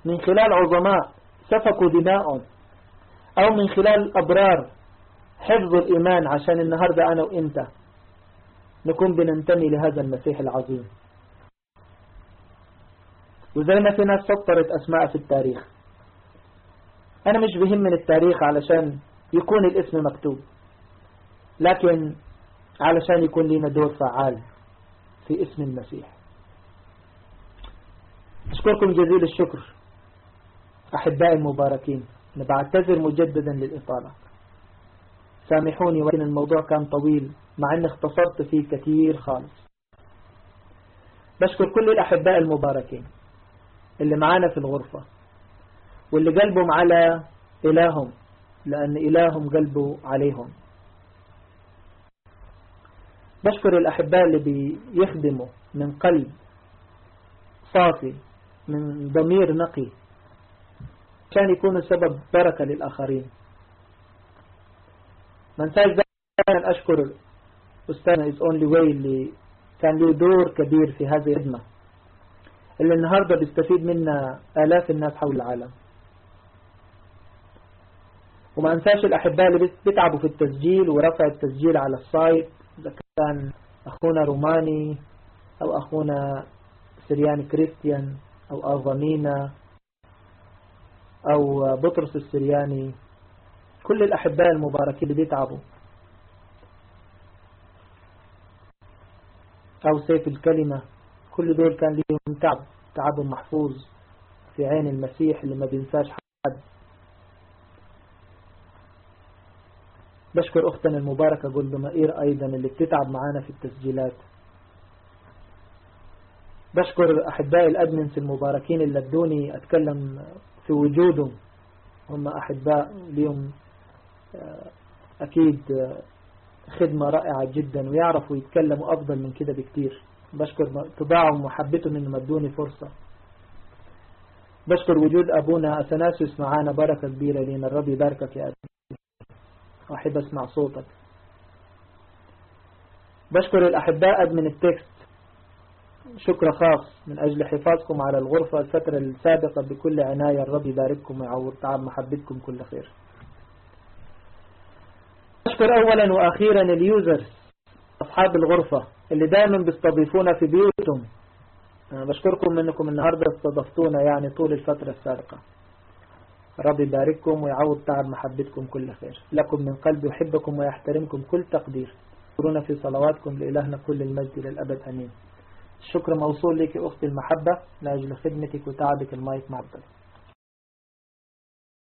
من خلال عظماء سفكوا دماءهم أو من خلال أبرار حفظوا الإيمان عشان النهاردة أنا وإنت نكون بننتمي لهذا المسيح العظيم. وزي ما في ناس سطرت أسماء في التاريخ. أنا مش بهم من التاريخ علشان يكون الاسم مكتوب لكن علشان يكون لنا دور فعال في اسم المسيح. أشكركم جزيل الشكر أحبائي المباركين. أنا بعتذر مجددا للإطالة. سامحوني ولكن الموضوع كان طويل مع أني اختصرت فيه كثير خالص. بشكر كل الأحباء المباركين. اللي معانا في الغرفة واللي قلبهم على إلههم لأن إلههم قلبه عليهم. بشكر الأحباء اللي بيخدموا من قلب صافي من ضمير نقي كان يكونوا سبب بركة للآخرين. ما انساش دائما أشكر أستاذنا Is Only Way اللي كان له دور كبير في هذه الخدمة. اللي النهاردة بيستفيد منها آلاف الناس حول العالم. وما انساش الأحباء اللي بيتعبوا في التسجيل ورفع التسجيل على ال site. إذا كان أخونا روماني أو أخونا سرياني كريستيان أو أظمينا أو بطرس السرياني كل الأحباء المباركين اللي بيتعبوا. أو سيف الكلمة. كل دول كان ليهم تعب تعب محفوظ في عين المسيح اللي ما بينساش حد. بشكر أختنا المباركة قول بمئير أيضا اللي بتتعب معانا في التسجيلات. بشكر أحبائي ال admins المباركين اللي أدوني أتكلم في وجودهم. هم أحباء ليهم آه، أكيد آه، خدمة رائعة جدا ويعرفوا يتكلموا أفضل من كده بكتير. بشكر طباعهم ومحبتهم إنهم أدوني فرصة. بشكر وجود أبونا أثناسيوس معانا بركة كبيرة لنا الرب يباركك يا أبي. وأحب أسمع صوتك. بشكر الأحباء من ال text. شكر خاص من أجل حفاظكم على الغرفة الفترة السابقة بكل عناية. الرب يبارككم ويعوض تعب محبتكم كل خير. أشكر أولا وأخيرا ال users أصحاب الغرفة. اللي دائما بيستضيفونا في بيوتهم. أنا بشكركم أنكم النهاردة استضفتونا يعني طول الفترة السابقة. رب يبارككم ويعوض تعب محبتكم كل خير. لكم من قلب يحبكم ويحترمكم كل تقدير. اذكرونا في صلواتكم لإلهنا كل المجد للأبد. أمين. الشكر موصول لك أختي المحبة لأجل خدمتك وتعبك المايك معبد.